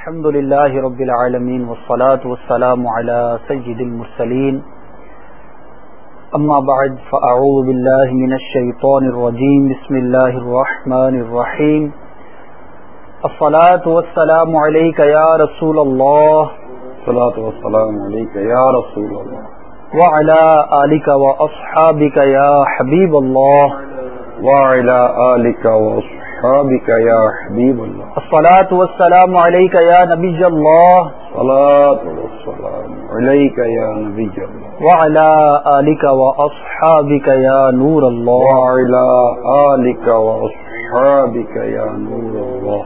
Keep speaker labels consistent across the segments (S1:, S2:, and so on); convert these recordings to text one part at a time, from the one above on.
S1: الحمد لله رب العالمين والصلاة والسلام على سيد المرسلين. أما بعد فأعوذ بالله من الشيطان الرجيم. بسم الله الرحمن الرحيم. الصلاة والسلام عليك يا رسول الله.
S2: الصلاة والسلام عليك يا رسول الله.
S1: وعلى آلك وأصحابك يا حبيب الله.
S2: وعلى آلك وأصحابك يا حبيب الله.
S1: الصلاة والسلام عليك يا نبي الله.
S2: الصلاة والسلام عليك يا نبي الله.
S1: وعلى آلك وأصحابك يا نور الله.
S2: وعلى آلك وأصحابك يا نور الله.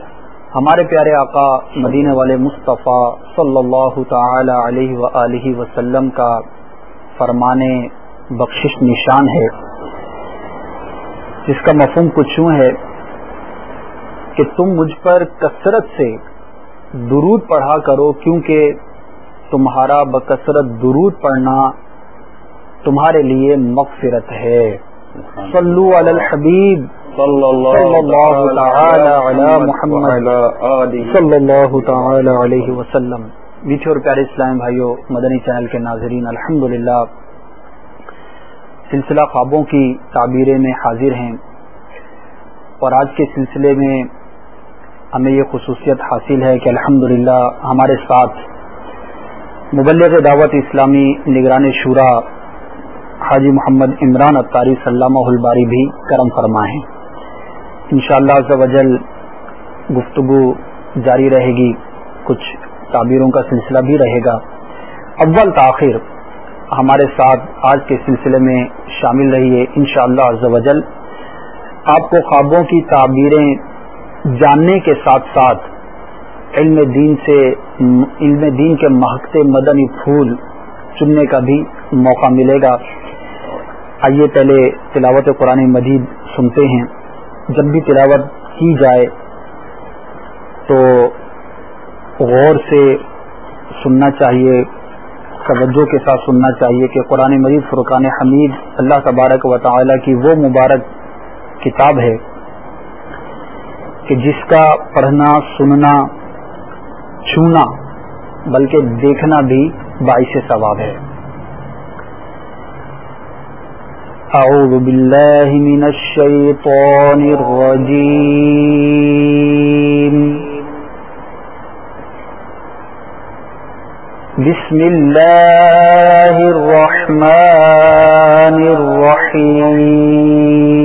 S1: ہمارے پیارے آقا مدینہ والے مصطفیٰ صلی اللہ تعالی علیہ وآلہ وسلم کا فرمان بخشش نشان ہے جس کا مفہوم کچھ یوں ہے کہ تم مجھ پر کثرت سے درود پڑھا کرو کیونکہ تمہارا بکثرت درود پڑھنا تمہارے لیے مغفرت ہے۔ صلو علی الحبیب۔ صلی اللہ تعالی علی محمد
S2: وعلى آله
S1: صلی اللہ تعالی علیہ وسلم۔ میٹھے اور پیارے اسلام بھائیوں مدنی چینل کے ناظرین الحمدللہ۔ سلسلہ خوابوں کی تعبیریں میں حاضر ہیں۔ اور آج کے سلسلے میں ہمیں یہ خصوصیت حاصل ہے کہ الحمدللہ ہمارے ساتھ مبلغ دعوت اسلامی نگران شورا حاجی محمد عمران اطاری سلامہ الباری بھی کرم فرما ہیں۔ انشاءاللہ شاء اللہ گفتگو جاری رہے گی، کچھ تعبیروں کا سلسلہ بھی رہے گا۔ اول تاخیر ہمارے ساتھ آج کے سلسلے میں شامل رہیے انشاءاللہ شاء اللہ آپ کو خوابوں کی تعبیریں جاننے کے ساتھ ساتھ علم دین سے علم دین کے مہکتے مدنی پھول چننے کا بھی موقع ملے گا۔ آئیے پہلے تلاوت قرآن مجید سنتے ہیں۔ جب بھی تلاوت کی جائے تو غور سے سننا چاہیے، توجہ کے ساتھ سننا چاہیے کہ قرآن مجید فرقان حمید اللہ تبارک و تعالی کی وہ مبارک کتاب ہے۔ کہ جس کا پڑھنا، سننا، چھونا، بلکہ دیکھنا بھی باعث ثواب ہے۔ اعوذ باللہ من الشیطان الرجیم۔ بسم اللہ الرحمن الرحیم۔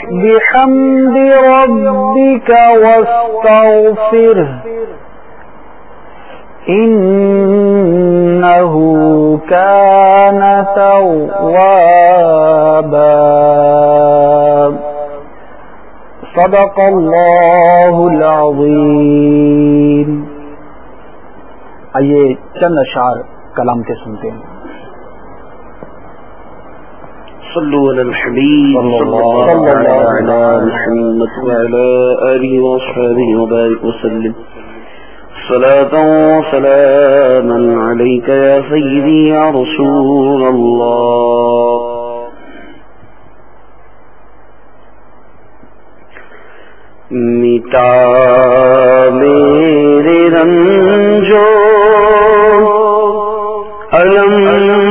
S1: بحمد ربك واستغفره إنه كان توابا. صدق الله العظيم. آئیے چند اشعار کلام کے سنتے ہیں۔
S3: صلوا على الحبيب.
S2: صلى الله
S3: على محمد وعلى آله وأصحابه وبارك وسلم. صلاة وسلاما عليك يا سيدي يا رسول الله. مٹا میرے رنجو علم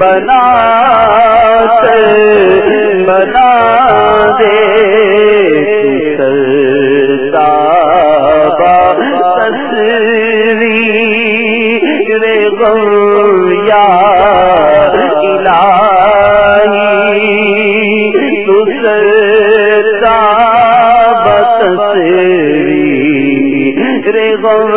S3: بنا بنا دے تصویر غم یا الہی تسرتا بتصویر غم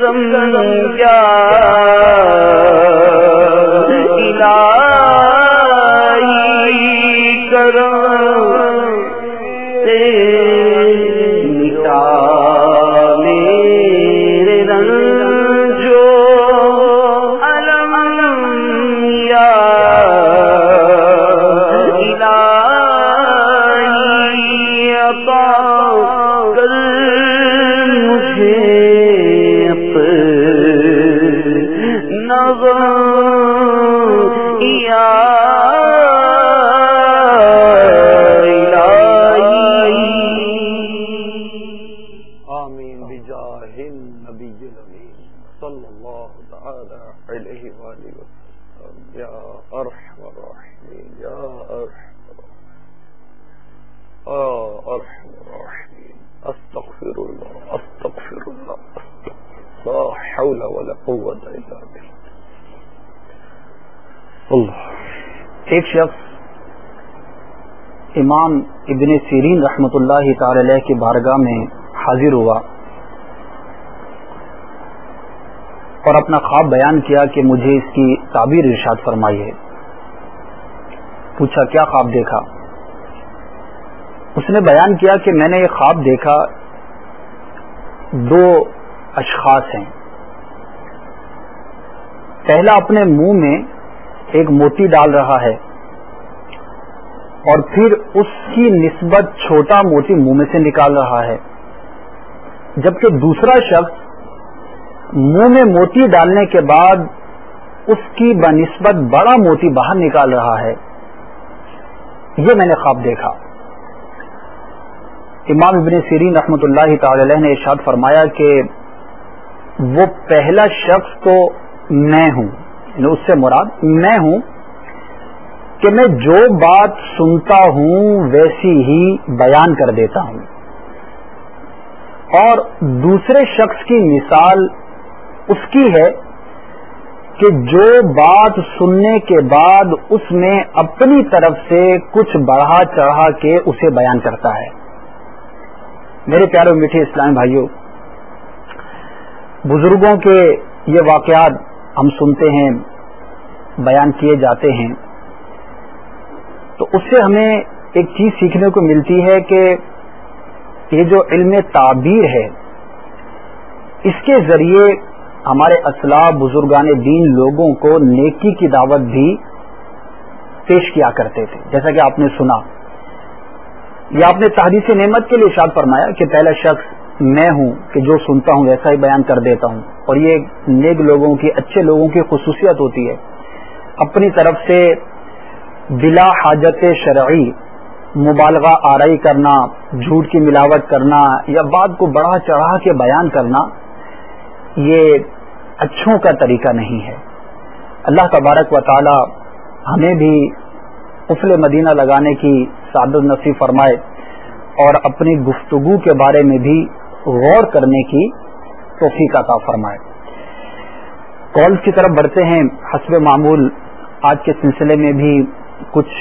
S3: کرم کیا
S1: امام ابن سیرین رحمۃ اللہ تعالی علیہ کی بارگاہ میں حاضر ہوا اور اپنا خواب بیان کیا کہ مجھے اس کی تعبیر ارشاد فرمائی ہے۔ پوچھا، کیا خواب دیکھا؟ اس نے بیان کیا کہ میں نے یہ خواب دیکھا دو اشخاص ہیں۔ پہلا اپنے منہ میں ایک موتی ڈال رہا ہے اور پھر اس کی نسبت چھوٹا موتی منہ میں سے نکال رہا ہے۔ جبکہ دوسرا شخص منہ میں موتی ڈالنے کے بعد اس کی بنسبت بڑا موتی باہر نکال رہا ہے۔ یہ میں نے خواب دیکھا۔ امام ابن سیرین رحمۃ اللہ تعالی علیہ نے ارشاد فرمایا کہ وہ پہلا شخص تو میں ہوں یعنی اس سے مراد میں ہوں۔ کہ میں جو بات سنتا ہوں ویسی ہی بیان کر دیتا ہوں۔ اور دوسرے شخص کی مثال اس کی ہے کہ جو بات سننے کے بعد اس میں اپنی طرف سے کچھ بڑھا چڑھا کے اسے بیان کرتا ہے۔ میرے پیارے میٹھے اسلام بھائیوں بزرگوں کے یہ واقعات ہم سنتے ہیں، بیان کیے جاتے ہیں۔ تو اس سے ہمیں ایک چیز سیکھنے کو ملتی ہے کہ یہ جو علم تعبیر ہے، اس کے ذریعے ہمارے اسلاف بزرگان دین لوگوں کو نیکی کی دعوت بھی پیش کیا کرتے تھے۔ جیسا کہ آپ نے سنا۔ یا آپ نے تحریف نعمت کے لیے اشاد فرمایا کہ پہلا شخص میں ہوں کہ جو سنتا ہوں، ویسا ہی بیان کر دیتا ہوں۔ اور یہ نیک لوگوں کی، اچھے لوگوں کی خصوصیت ہوتی ہے۔ اپنی طرف سے بلا حاجت شرعی، مبالغہ آرائی کرنا، جھوٹ کی ملاوٹ کرنا یا بات کو بڑھا چڑھا کے بیان کرنا، یہ اچھوں کا طریقہ نہیں ہے۔ اللہ تبارک و تعالی ہمیں بھی افل مدینہ لگانے کی سعادت نصیب فرمائے اور اپنی گفتگو کے بارے میں بھی غور کرنے کی توفیق عطا فرمائے۔ کال کی طرف بڑھتے ہیں، حسب معمول آج کے سلسلے میں بھی کچھ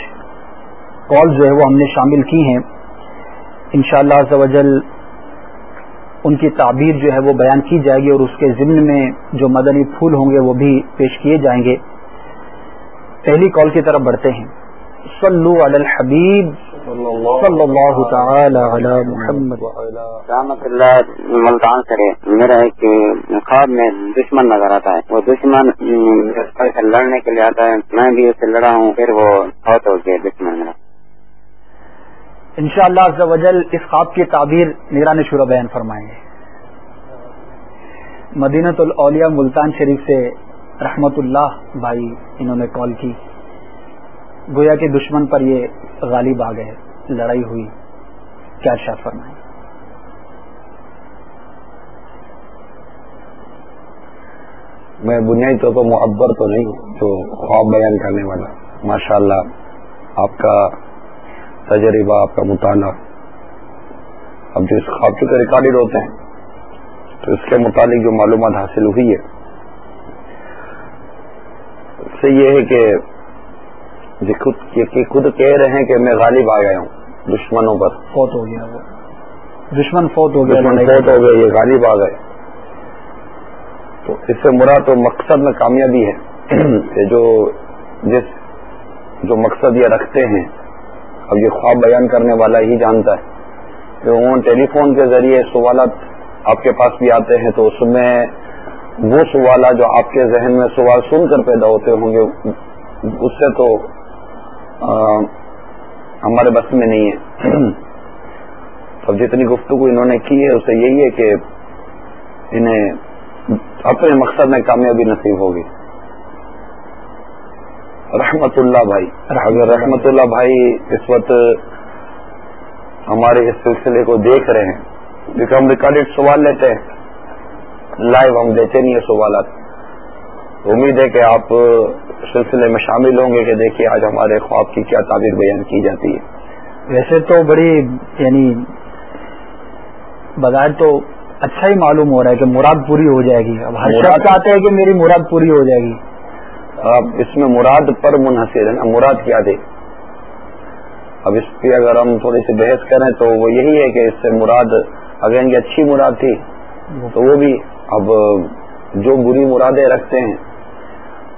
S1: کال جو ہے وہ ہم نے شامل کی ہیں۔ انشاءاللہ شاء اللہ ان کی تعبیر جو ہے وہ بیان کی جائے گی اور اس کے ضمن میں جو مدنی پھول ہوں گے وہ بھی پیش کیے جائیں گے۔ پہلی کال کی طرف بڑھتے ہیں۔ صلو علی الحبیب صلی اللہ تعالی علی محمد.
S4: رحمت اللہ ملتان سے میرا ایک خواب میں دشمن نظر آتا ہے۔ وہ دشمن سے لڑنے کے لیے آتا ہے میں بھی اس سے لڑا ہوں پھر وہ بہت ہو گیا دشمن میرا۔
S1: انشاءاللہ شاء اللہ اس خواب کی تعبیر نگران شورہ بیان فرمائیں گے۔ مدینت الاولیاء ملتان شریف سے رحمت اللہ بھائی انہوں نے کال کی۔ گویا کے دشمن پر یہ غالب آ گئے، لڑائی ہوئی۔ کیا شاہ فرمائیں
S2: میں بنیادی طور پر معبر تو نہیں تو خواب بیان کرنے والا۔ ماشاء اللہ آپ کا تجربہ، آپ کا مطالعہ۔ اب جو اس خواب کے ریکارڈیڈ ہوتے ہیں، تو اس کے متعلق جو معلومات حاصل ہوئی ہے سے یہ ہے کہ خود کہہ رہے ہیں کہ میں غالب آ گیا ہوں دشمنوں پر۔
S1: فوت ہو گیا دشمن فوت ہو گیا
S2: دشمن فوت ہو گئے یہ غالب آ گئے۔ تو اس سے مراد تو مقصد میں کامیابی ہے کہ جو جس جو مقصد یہ رکھتے ہیں اب یہ خواب بیان کرنے والا ہی جانتا ہے۔ کہ وہ ٹیلی فون کے ذریعے سوالات آپ کے پاس بھی آتے ہیں تو اس میں وہ سوالات جو آپ کے ذہن میں سوال سن کر پیدا ہوتے ہوں گے اس سے تو ہمارے بس میں نہیں ہے۔ اب جتنی گفتگو انہوں نے کی ہے اسے یہی ہے کہ انہیں اپنے مقصد میں کامیابی نصیب ہوگی۔ رحمت اللہ بھائی اگر رحمت اللہ بھائی اس وقت ہمارے اس سلسلے کو دیکھ رہے ہیں۔ کیونکہ ہم ریکارڈیڈ سوال لیتے ہیں۔ لائیو ہم دیتے نہیں ہیں سوالات۔ امید ہے کہ آپ سلسلے میں شامل ہوں گے کہ دیکھیے آج ہمارے خواب کی کیا تعبیر بیان کی جاتی ہے۔
S1: ویسے تو بڑی یعنی بظاہر تو اچھا ہی معلوم ہو رہا ہے کہ مراد پوری ہو جائے گی۔ اب ہر شخص چاہتے ہیں کہ میری مراد پوری ہو جائے گی۔
S2: اب اس میں مراد پر منحصر ہے نا مراد کیا دے؟ اب اس پہ اگر ہم تھوڑی سی بحث کریں تو وہ یہی ہے کہ اس سے مراد اگر ان کی اچھی مراد تھی تو وہ بھی اب جو بری مرادیں رکھتے ہیں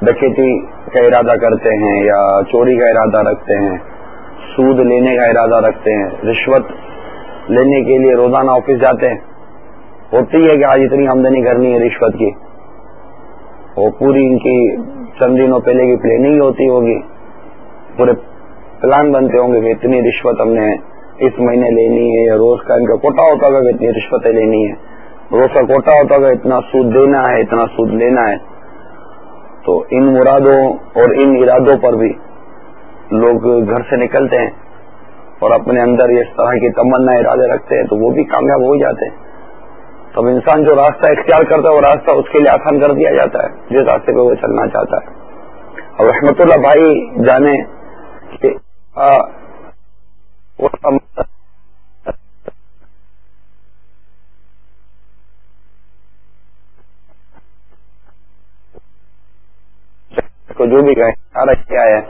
S2: ڈکیتی کا ارادہ کرتے ہیں یا چوری کا ارادہ رکھتے ہیں، سود لینے کا ارادہ رکھتے ہیں، رشوت لینے کے لیے روزانہ آفس جاتے ہیں۔ ہوتی ہے کہ آج اتنی آمدنی کرنی ہے رشوت کی۔ وہ پوری ان کی چند دنوں پہلے کی پلاننگ ہوتی ہوگی۔ پورے پلان بنتے ہوں گے کہ اتنی رشوت ہم نے اس مہینے لینی ہے یا روز کا ان کا کوٹا ہوتا ہوگا کہ اتنی رشوتیں لینی ہے روز کا کوٹا ہوتا ہوگا، اتنا سود دینا ہے، اتنا سود لینا ہے۔ تو ان مرادوں اور ان ارادوں پر بھی لوگ گھر سے نکلتے ہیں اور اپنے اندر اس طرح کی تمنا ارادے رکھتے ہیں تو وہ بھی کامیاب ہو جاتے ہیں۔ تو انسان جو راستہ اختیار کرتا ہے وہ راستہ اس کے لیے آسان کر دیا جاتا ہے، جس راستے پہ وہ چلنا چاہتا ہے۔ اور رحمت اللہ بھائی جانے کہ جو بھی کہیں کیا ہے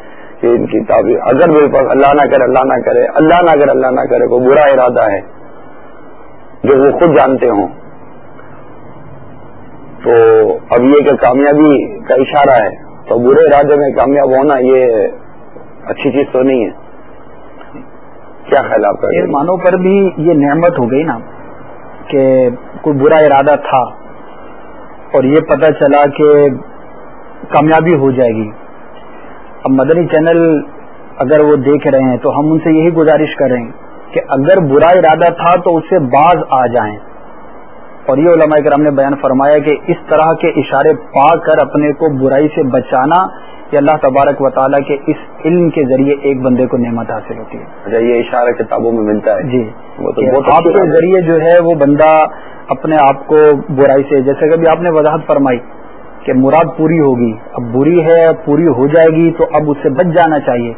S2: کہ ان کی تعبیر، اگر میرے پاس اللہ نہ کرے، اللہ نہ کرے، اللہ نہ کرے، اللہ نہ کرے، کوئی برا ارادہ ہے، جو وہ خود جانتے ہوں، تو اب یہ کہ کامیابی کا اشارہ ہے، تو برے ارادے میں کامیاب ہونا یہ اچھی چیز تو نہیں ہے۔ کیا خیال آپ کا؟
S1: مانو پر بھی یہ نعمت ہو گئی نا کہ کوئی برا ارادہ تھا اور یہ پتہ چلا کہ کامیابی ہو جائے گی۔ اب مدنی چینل اگر وہ دیکھ رہے ہیں تو ہم ان سے یہی گزارش کریں کہ اگر برا ارادہ تھا تو اس سے باز آ جائیں۔ اور یہ علماء کرام نے بیان فرمایا کہ اس طرح کے اشارے پا کر اپنے کو برائی سے بچانا یہ اللہ تبارک و تعالیٰ کے اس علم کے ذریعے ایک بندے کو نعمت حاصل ہوتی ہے۔
S2: اچھا یہ اشارہ کتابوں میں ملتا ہے۔
S1: جی۔ وہ آپ کے ذریعے جو ہے وہ بندہ اپنے آپ کو برائی سے جیسے کہ آپ نے وضاحت فرمائی کہ مراد پوری ہوگی۔ اب بری ہے پوری ہو جائے گی تو اب اس سے بچ جانا چاہیے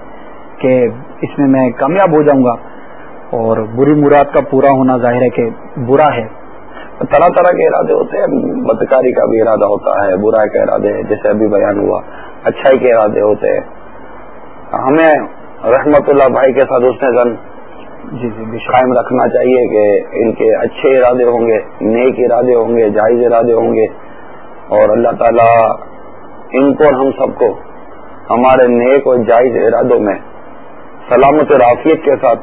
S1: کہ اس میں میں کامیاب ہو جاؤں گا۔ اور بری مراد کا پورا ہونا ظاہر ہے کہ برا ہے۔ طرح طرح کے ارادے ہوتے ہیں۔ بدکاری کا بھی ارادہ ہوتا ہے برائی کا ارادے جیسے ابھی بیان ہوا۔ اچھائی کے ارادے ہوتے ہیں۔ ہمیں رحمت اللہ بھائی کے ساتھ اس نے جی جی قائم رکھنا چاہیے کہ ان کے اچھے ارادے ہوں گے نیک ارادے ہوں گے جائز ارادے ہوں گے۔ اور اللہ تعالیٰ ان کو اور ہم سب کو ہمارے نیک اور جائز ارادوں میں
S2: سلامت اور عافیت کے ساتھ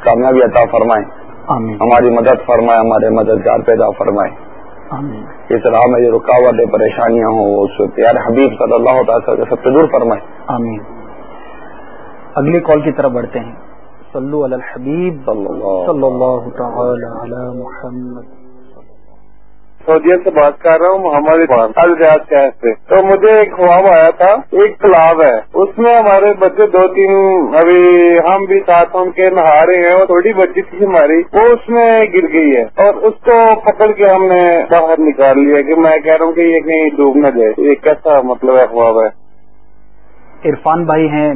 S2: کامیابی عطا فرمائیں
S1: آمین۔
S2: ہماری مدد فرمائے ہمارے مددگار پیدا فرمائے۔
S1: آمین۔
S2: اس راہ میں جو رکاوٹیں پریشانیاں ہوں وہ اس پیارے حبیب صلی اللہ تعالیٰ سب سے دور فرمائے۔
S1: آمین۔ اگلی کال کی طرف بڑھتے ہیں۔ صلو علی الحبیب
S2: صلی اللہ
S1: صلی اللہ تعالی علی محمد۔
S5: سعودیہ سے بات کر رہا ہوں، محمد اقبال الجاز شہر سے تو مجھے ایک خواب آیا تھا، ایک تالاب ہے۔ اس میں ہمارے بچے دو تین، ابھی ہم بھی ساتھ ان کے نہا رہے ہیں، اور تھوڑی بچی تھی ہماری، وہ اس میں گر گئی ہے۔ اور اس کو پکڑ کے ہم نے باہر نکال لیا کہ میں کہہ رہا ہوں کہ یہ کہیں ڈوب نہ جائے۔ یہ کیسا مطلب ہے، خواب ہے؟
S1: عرفان بھائی ہیں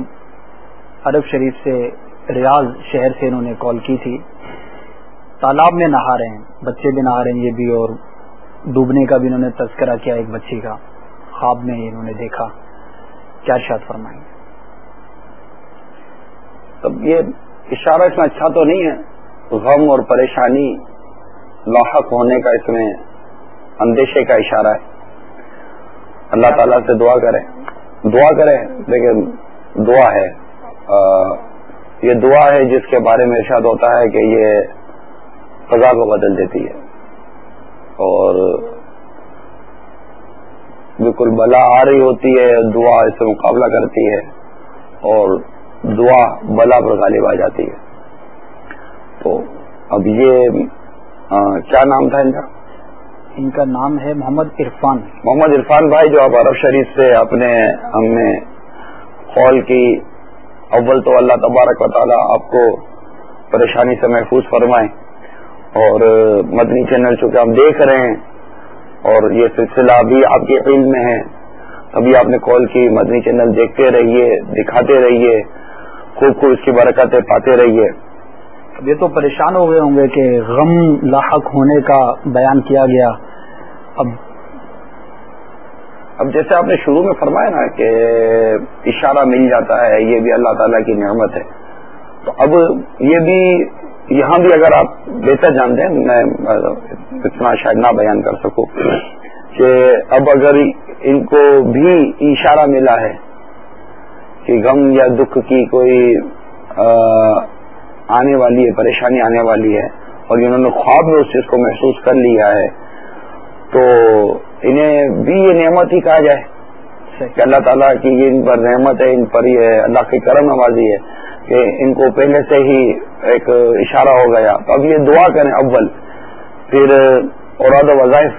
S1: عرب شریف سے ریاض شہر سے انہوں نے کال کی تھی۔ تالاب میں نہا رہے ہیں، بچے بھی نہا رہے ہیں یہ بھی اور ڈوبنے کا بھی انہوں نے تذکرہ کیا ایک بچی کا خواب میں انہوں نے دیکھا۔ کیا ارشاد فرمائیں
S2: تب یہ اشارہ اس میں اچھا تو نہیں ہے۔ غم اور پریشانی لاحق ہونے کا اس میں اندیشے کا اشارہ ہے۔ اللہ تعالیٰ سے دعا کریں۔ دعا کریں لیکن دعا ہے۔ آ, یہ دعا ہے جس کے بارے میں ارشاد ہوتا ہے کہ یہ فضا کو بدل دیتی ہے۔ اور بالکل بلا آ رہی ہوتی ہے دعا اس سے مقابلہ کرتی ہے اور دعا بلا پر غالب آ جاتی ہے۔ تو اب یہ کیا نام تھا ان کا؟
S1: ان کا نام ہے محمد عرفان۔
S2: محمد عرفان بھائی جو آپ عرب شریف سے اپنے ہم نے کال کی اول تو اللہ تبارک و تعالیٰ آپ کو پریشانی سے محفوظ فرمائیں اور مدنی چینل چونکہ ہم دیکھ رہے ہیں اور یہ سلسلہ بھی آپ کے علم میں ہے ابھی آپ نے کال کی مدنی چینل دیکھتے رہیے دکھاتے رہیے خوب خوب اس کی برکتیں پاتے رہیے۔
S1: اب یہ تو پریشان ہو گئے ہوں گے کہ غم لاحق ہونے کا بیان کیا گیا۔ اب
S2: اب جیسے آپ نے شروع میں فرمایا نا کہ اشارہ مل جاتا ہے یہ بھی اللہ تعالیٰ کی نعمت ہے۔ تو اب یہ بھی یہاں بھی اگر آپ بہتر جانتے ہیں میں اتنا شاید نہ بیان کر سکوں کہ اب اگر ان کو بھی اشارہ ملا ہے کہ غم یا دکھ کی کوئی آنے والی ہے پریشانی آنے والی ہے اور انہوں نے خواب میں اس چیز کو محسوس کر لیا ہے تو انہیں بھی یہ نعمت ہی کہا جائے کہ اللہ تعالیٰ کی یہ ان پر نعمت ہے ان پر یہ اللہ کی کرم نوازی ہے۔ کہ ان کو پہلے سے ہی ایک اشارہ ہو گیا۔ تو اب یہ دعا کریں اول پھر اوراد وظائف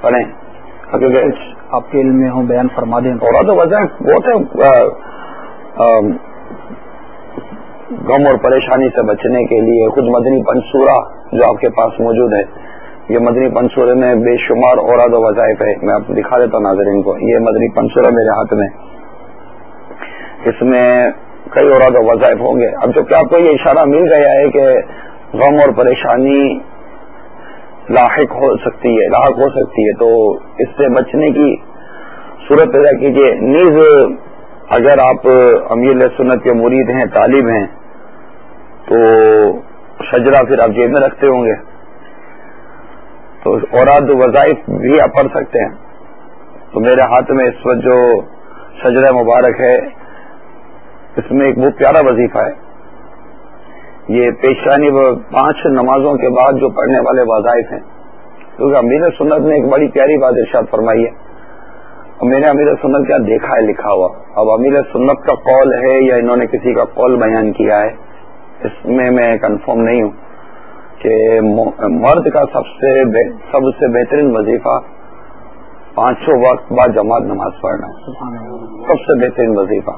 S2: پڑھیں۔
S1: آپ کے علم میں ہوں بیان فرما دیں۔
S2: اوراد وظائف بہت ہے غم اور پریشانی سے بچنے کے لیے۔ خود مدنی پنصورہ جو آپ کے پاس موجود ہے یہ مدنی پنصورے میں بے شمار اوراد و وظائف ہے۔ میں آپ کو دکھا دیتا ہوں ناظرین کو یہ مدنی پنصورہ میرے ہاتھ میں۔ اس میں کئی اوراد و وظائف ہوں گے۔ اب جو کہ آپ کو یہ اشارہ مل گیا ہے کہ غم اور پریشانی لاحق ہو سکتی ہے، لاحق ہو سکتی ہے، تو اس سے بچنے کی صورت پیدا کیجیے نیز اگر آپ امیر سنت کے مرید ہیں، طالب ہیں، تو شجرا پھر آپ جیب میں رکھتے ہوں گے۔ تو اوراد وظائف بھی آپ پڑھ سکتے ہیں۔ تو میرے ہاتھ میں اس وقت جو شجرہ مبارک ہے اس میں ایک بہت پیارا وظیفہ ہے۔ یہ پیشانی پانچ نمازوں کے بعد جو پڑھنے والے وظائف ہیں۔ کیونکہ امیر سنت نے ایک بڑی پیاری بات ارشاد فرمائی ہے۔ اور میں نے امیر سنت کیا دیکھا ہے لکھا ہوا۔ اب امیر سنت کا قول ہے یا انہوں نے کسی کا قول بیان کیا ہے اس میں میں کنفرم نہیں ہوں کہ مرد کا سب سے سب سے بہترین وظیفہ پانچوں وقت بعد جماعت نماز پڑھنا سب سے بہترین وظیفہ۔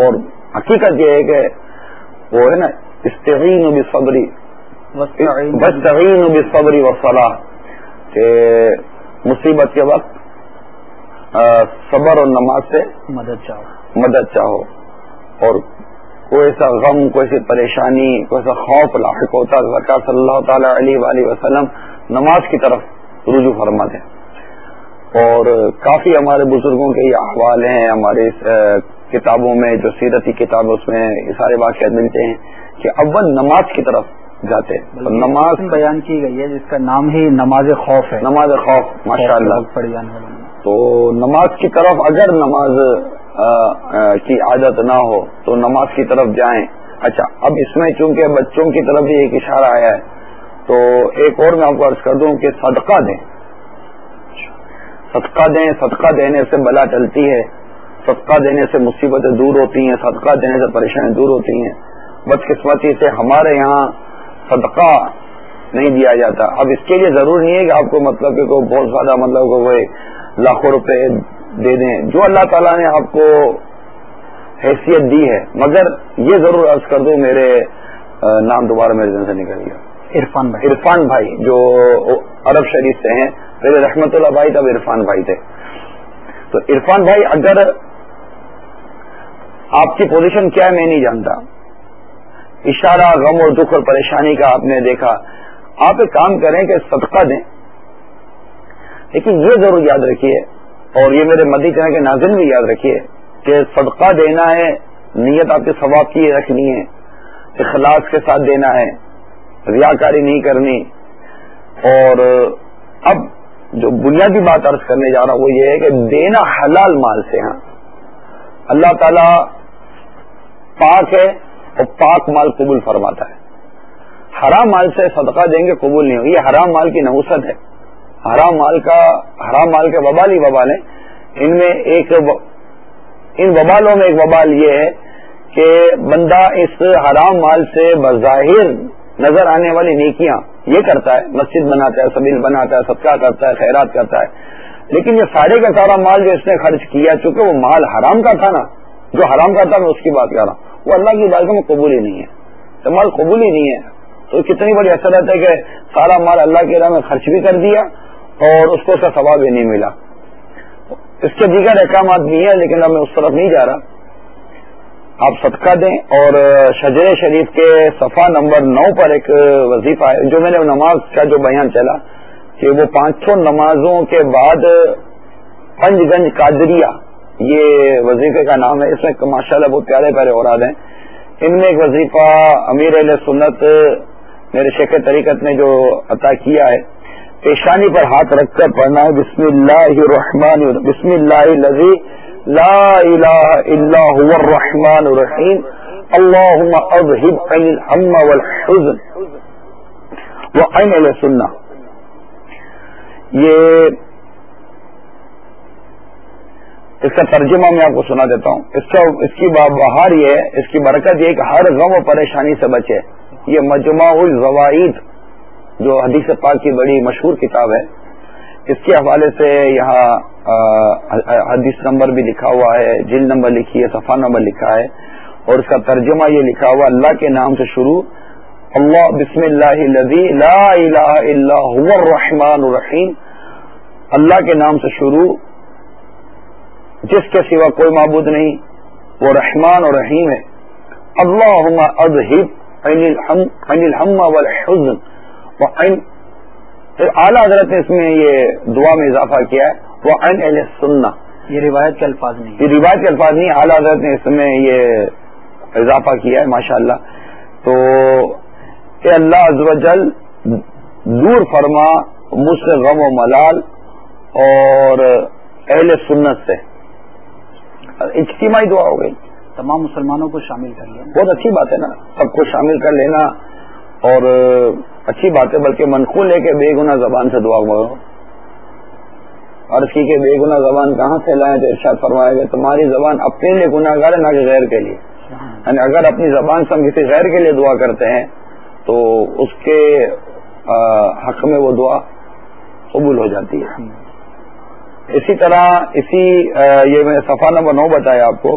S2: اور حقیقت یہ ہے کہ وہ ہے نا استعین و بصبری بستعین و بصبری و صلاح کہ مصیبت کے وقت صبر اور نماز سے
S1: مدد چاہو۔
S2: مدد چاہو۔ اور کوئی ایسا غم کوئی ایسی پریشانی کوئی ایسا خوف لاحق ہوتا زکا صلی اللہ تعالی علیہ وآلہ وسلم نماز کی طرف رجوع فرما دیں اور کافی ہمارے بزرگوں کے یہ احوال ہیں ہمارے کتابوں میں جو سیرتی کتاب اس میں سارے واقعات ملتے ہیں کہ اول نماز کی طرف جاتے ہیں۔
S1: نماز بیان کی گئی ہے جس کا نام ہی نماز خوف ہے۔
S2: نماز خوف ماشاء اللہ تو نماز کی طرف اگر نماز کی عادت نہ ہو تو نماز کی طرف جائیں۔ اچھا اب اس میں چونکہ بچوں کی طرف بھی ایک اشارہ آیا ہے تو ایک اور میں آپ کو عرض کر دوں کہ صدقہ دیں۔ صدقہ دیں صدقہ دینے سے بلا چلتی ہے۔ صدقہ دینے سے مصیبتیں دور ہوتی ہیں صدقہ دینے سے پریشانیاں دور ہوتی ہیں۔ بدقسمتی سے ہمارے یہاں صدقہ نہیں دیا جاتا۔ اب اس کے لیے ضرور نہیں ہے کہ آپ کو مطلب کہ کوئی بہت زیادہ مطلب کہ کوئی لاکھوں روپے دے دیں۔ جو اللہ تعالیٰ نے آپ کو حیثیت دی ہے۔ مگر یہ ضرور عرض کر دوں میرے نام دوبارہ میرے دن سے نکل گیا
S1: عرفان بھائی۔
S2: عرفان بھائی جو عرب شریف سے ہیں۔ پہلے رحمت اللہ بھائی تب عرفان بھائی تھے۔ تو عرفان بھائی اگر آپ کی پوزیشن کیا ہے میں نہیں جانتا۔ اشارہ غم اور دکھ اور پریشانی کا آپ نے دیکھا۔ آپ ایک کام کریں کہ صدقہ دیں۔ لیکن یہ ضرور یاد رکھیے، اور یہ میرے مدی چاہ کے ناظرین بھی یاد رکھیے کہ صدقہ دینا ہے، نیت آپ کے ثواب کی رکھنی ہے، اخلاص کے ساتھ دینا ہے، ریاکاری نہیں کرنی۔ اور اب جو بنیادی بات عرض کرنے جا رہا ہوں وہ یہ ہے کہ دینا حلال مال سے ہاں۔ اللہ تعالی پاک ہے اور پاک مال قبول فرماتا ہے۔ حرام مال سے صدقہ دیں گے قبول نہیں ہو یہ حرام مال کی نوسط ہے۔ حرام مال کا حرام مال کے وبال ہی وبال ہیں۔ ان میں ایک ان وبالوں میں ایک وبال یہ ہے کہ بندہ اس حرام مال سے بظاہر نظر آنے والی نیکیاں یہ کرتا ہے۔ مسجد بناتا ہے، سبیل بناتا ہے، صدقہ کرتا ہے، خیرات کرتا ہے۔ لیکن یہ سارے کا سارا مال جو اس نے خرچ کیا، چونکہ وہ مال حرام کا تھا نا، جو حرام کا تھا، میں اس کی بات کر رہا ہوں۔ وہ اللہ کی بارگاہ میں قبول ہی نہیں ہے۔ تو مال قبول ہی نہیں ہے۔ تو کتنی بڑی اثر ہے کہ سارا مال اللہ کی راہ میں خرچ بھی کر دیا اور اس کو اس کا ثواب بھی نہیں ملا۔ اس کے دیگر احکامات بھی ہیں، لیکن اب میں اس طرف نہیں جا رہا۔ آپ صدقہ دیں اور شجر شریف کے صفحہ نمبر نو پر ایک وظیفہ ہے، جو میں نے نماز کا جو بیان چلا کہ وہ پانچوں نمازوں کے بعد پنج گنج قادریہ، یہ وظیفے کا نام ہے، اس میں ماشاء اللہ بہت پیارے پیارے اوراد ہیں۔ ان میں ایک وظیفہ امیر علیہ سنت، میرے شیخ طریقت نے جو عطا کیا ہے، پیشانی پر ہاتھ رکھ کر پڑھنا ہے، بسم اللہ الرحمن بسم اللہ الذی لا الہ الا هو الرحمن الرحیم۔ اللہم اذہب عن الهم والحزن۔ وعن السنہ یہ اس کا ترجمہ میں آپ کو سنا دیتا ہوں۔ اس کا اس کی بہار یہ ہے، اس کی برکت یہ کہ ہر غم و پریشانی سے بچے۔ یہ مجمع الزوائد، جو حدیث پاک کی بڑی مشہور کتاب ہے، اس کے حوالے سے یہاں حدیث نمبر بھی لکھا ہوا ہے جل نمبر لکھی ہے، صفحہ نمبر لکھا ہے، اور اس کا ترجمہ یہ لکھا ہوا اللہ کے نام سے شروع اللہ بسم اللہ الذی لا الہ الا هو الرحمن الرحیم۔ اللہ کے نام سے شروع جس کے سوا کوئی معبود نہیں وہ رحمان اور رحیم ہے۔ اللہم اذہب عن الحم والحزن۔ وعن اعلیٰ حضرت نے اس میں یہ دعا میں اضافہ کیا ہے۔ وہ عین اہل سننا
S1: یہ روایت کے الفاظ نہیں
S2: یہ روایت کے الفاظ نہیں اعلیٰ حضرت نے اس میں یہ اضافہ کیا ہے ماشاء اللہ تو اے اللہ عز و جل دور فرما مجھ سے غم و ملال اور اہل سنت سے۔ اجتماعی دعا ہو گئی۔
S1: تمام مسلمانوں کو شامل کر لیا
S2: بہت اچھی بات ہے نا۔ سب کو شامل کر لینا۔ اور اچھی بات ہے بلکہ منقول ہے کہ بے گنا زبان سے دعا مانگو۔ عرض کی کہ بے گنا زبان کہاں سے لائیں تو ارشاد فرمایا گیا تمہاری زبان اپنے لیے گناہ گار ہے نہ کہ غیر کے لیے۔ یعنی اگر اپنی زبان سے ہم کسی غیر کے لیے دعا کرتے ہیں تو اس کے حق میں وہ دعا قبول ہو جاتی ہے۔ اسی طرح اسی یہ میں صفحہ نمبر نو بتایا آپ کو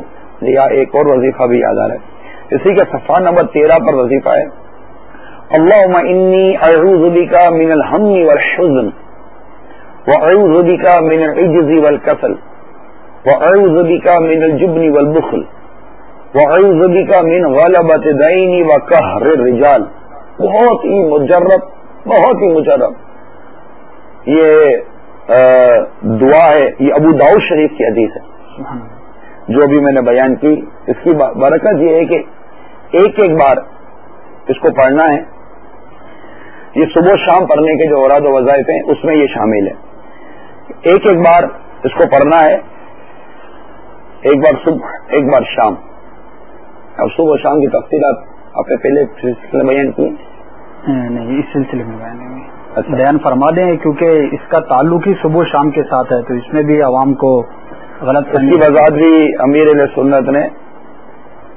S2: یا ایک اور وظیفہ بھی یاد آ رہا ہے۔ اسی کے صفحہ نمبر تیرہ پر وظیفہ ہے۔ اللهم انی اعوذ بک من الهم والحزن واعوذ بک من العجز والكسل واعوذ بک من الجبن والبخل واعوذ بک من غلبۃ الدین وقهر الرجال۔ بہت ہی مجرب بہت ہی مجرب۔ یہ دعا ہے یہ ابو داؤد شریف کی حدیث ہے۔ جو ابھی میں نے بیان کی اس کی برکت یہ ہے کہ ایک ایک بار اس کو پڑھنا ہے۔ یہ صبح شام پڑھنے کے جو اوراد و وظائف ہیں اس میں یہ شامل ہے۔ ایک ایک بار اس کو پڑھنا ہے۔ ایک بار صبح ایک بار شام۔ اب صبح و شام کی تفصیلات آپ نے پہلے بیان کی۔
S1: نہیں اس سلسلے میں بیان نہیں
S2: اچھا۔
S1: بیان فرما دیں کیونکہ اس کا تعلق ہی صبح و شام کے ساتھ ہے تو اس میں بھی عوام کو غلط
S2: اس کی وضاحت بھی امیر علیہ سنت نے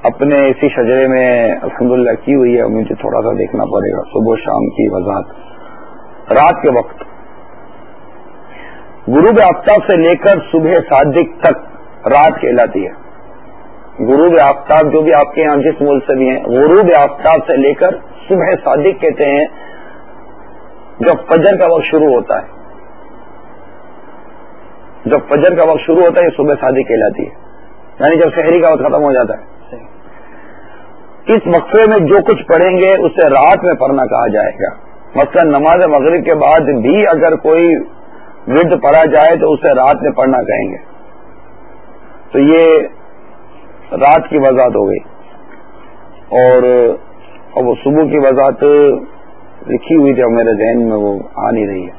S2: اپنے اسی شجرے میں الحمدللہ کی ہوئی ہے۔ مجھے تھوڑا سا دیکھنا پڑے گا صبح و شام کی وضاحت۔ رات کے وقت غروب آفتاب سے لے کر صبح صادق تک رات کہلاتی ہے۔ غروب آفتاب جو بھی آپ کے یہاں جس ملک سے بھی ہیں غروب آفتاب سے لے کر صبح صادق کہتے ہیں، جب فجر کا وقت شروع ہوتا ہے۔ جب فجر کا وقت شروع ہوتا ہے، یہ صبح صادق کہلاتی ہے۔ یعنی جب شہری کا وقت ختم ہو جاتا ہے۔ اس وقفے میں جو کچھ پڑھیں گے، اسے رات میں پڑھنا کہا جائے گا۔ مثلا نماز مغرب کے بعد بھی اگر کوئی ورد پڑھا جائے، تو اسے رات میں پڑھنا کہیں گے۔ تو یہ رات کی وضاحت ہو گئی۔ اور اب وہ صبح کی وضاحت لکھی ہوئی تھی اب میرے ذہن میں وہ آ نہیں رہی ہے۔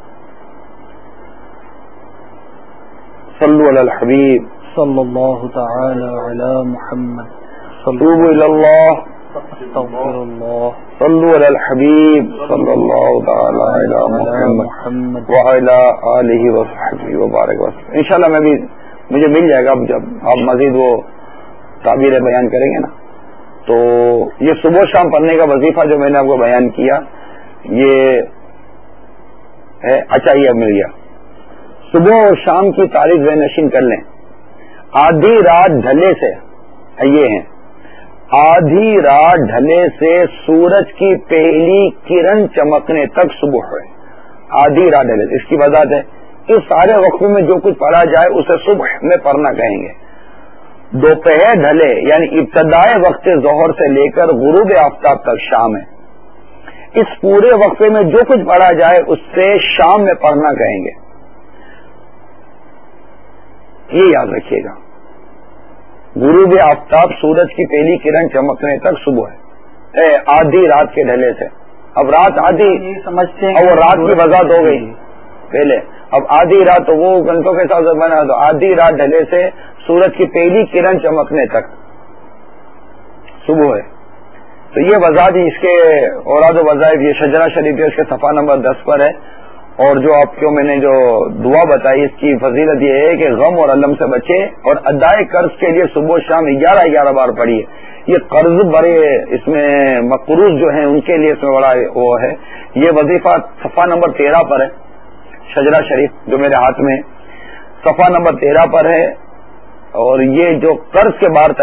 S2: صلو علی الحبیب۔
S1: صلی اللہ تعالی علی محمد۔
S2: توبوا الى اللہ۔ صلو علی الحبیب۔ صلی اللہ تعالی علی محمد۔ وعلی آلہ وصحبہ وبارک وسلم انشاءاللہ میں بھی مجھے مل جائے گا جب آپ مزید وہ تعبیر بیان کریں گے نا۔ تو یہ صبح شام پڑھنے کا وظیفہ جو میں نے آپ کو بیان کیا، یہ ہے اچھا یہ اب مل گیا۔ صبح اور شام کی تاریخ و نشین کر لیں۔ آدھی رات ڈھلے سے، یہ ہیں۔ آدھی رات ڈھلے سے سورج کی پہلی کرن چمکنے تک صبح ہوئے۔ آدھی رات ڈھلے اس کی وجہ ہے اس سارے وقت میں جو کچھ پڑھا جائے، اسے صبح میں پڑھنا کہیں گے۔ دوپہر ڈھلے یعنی ابتدائے وقت ظہر سے لے کر غروب آفتاب تک شام ہے۔ اس پورے وقفے میں جو کچھ پڑھا جائے اس سے شام میں پڑھنا کہیں گے۔ یہ یاد رکھیے گا۔ غروب آفتاب سورج کی پہلی کرن چمکنے تک صبح ہے۔ اے آدھی رات کے ڈھلے سے۔ اب رات آدھی
S1: سمجھتے ہیں
S2: اب وہ رات کی وضاحت ہو گئی۔ پہلے اب آدھی رات تو وہ گھنٹوں کے حساب سے بنا تو آدھی رات ڈھلے سے سورج کی پہلی کرن چمکنے تک۔ صبح ہے۔ تو یہ وضاحت اس کے اوراد و وظائف، یہ شجرا شریف ہے، اس کے صفحہ نمبر دس پر ہے۔ اور جو آپ کو میں نے جو دعا بتائی، اس کی فضیلت یہ ہے کہ غم اور علم سے بچے اور ادائے قرض کے لیے صبح شام گیارہ گیارہ بار پڑھیے۔ یہ قرض بڑے اس میں مقروض جو ہیں، ان کے لیے اس میں بڑا وہ ہے۔ یہ وظیفہ صفحہ نمبر تیرہ پر ہے۔ شجرا شریف جو میرے ہاتھ میں صفحہ نمبر تیرہ پر ہے، اور یہ جو قرض کے بار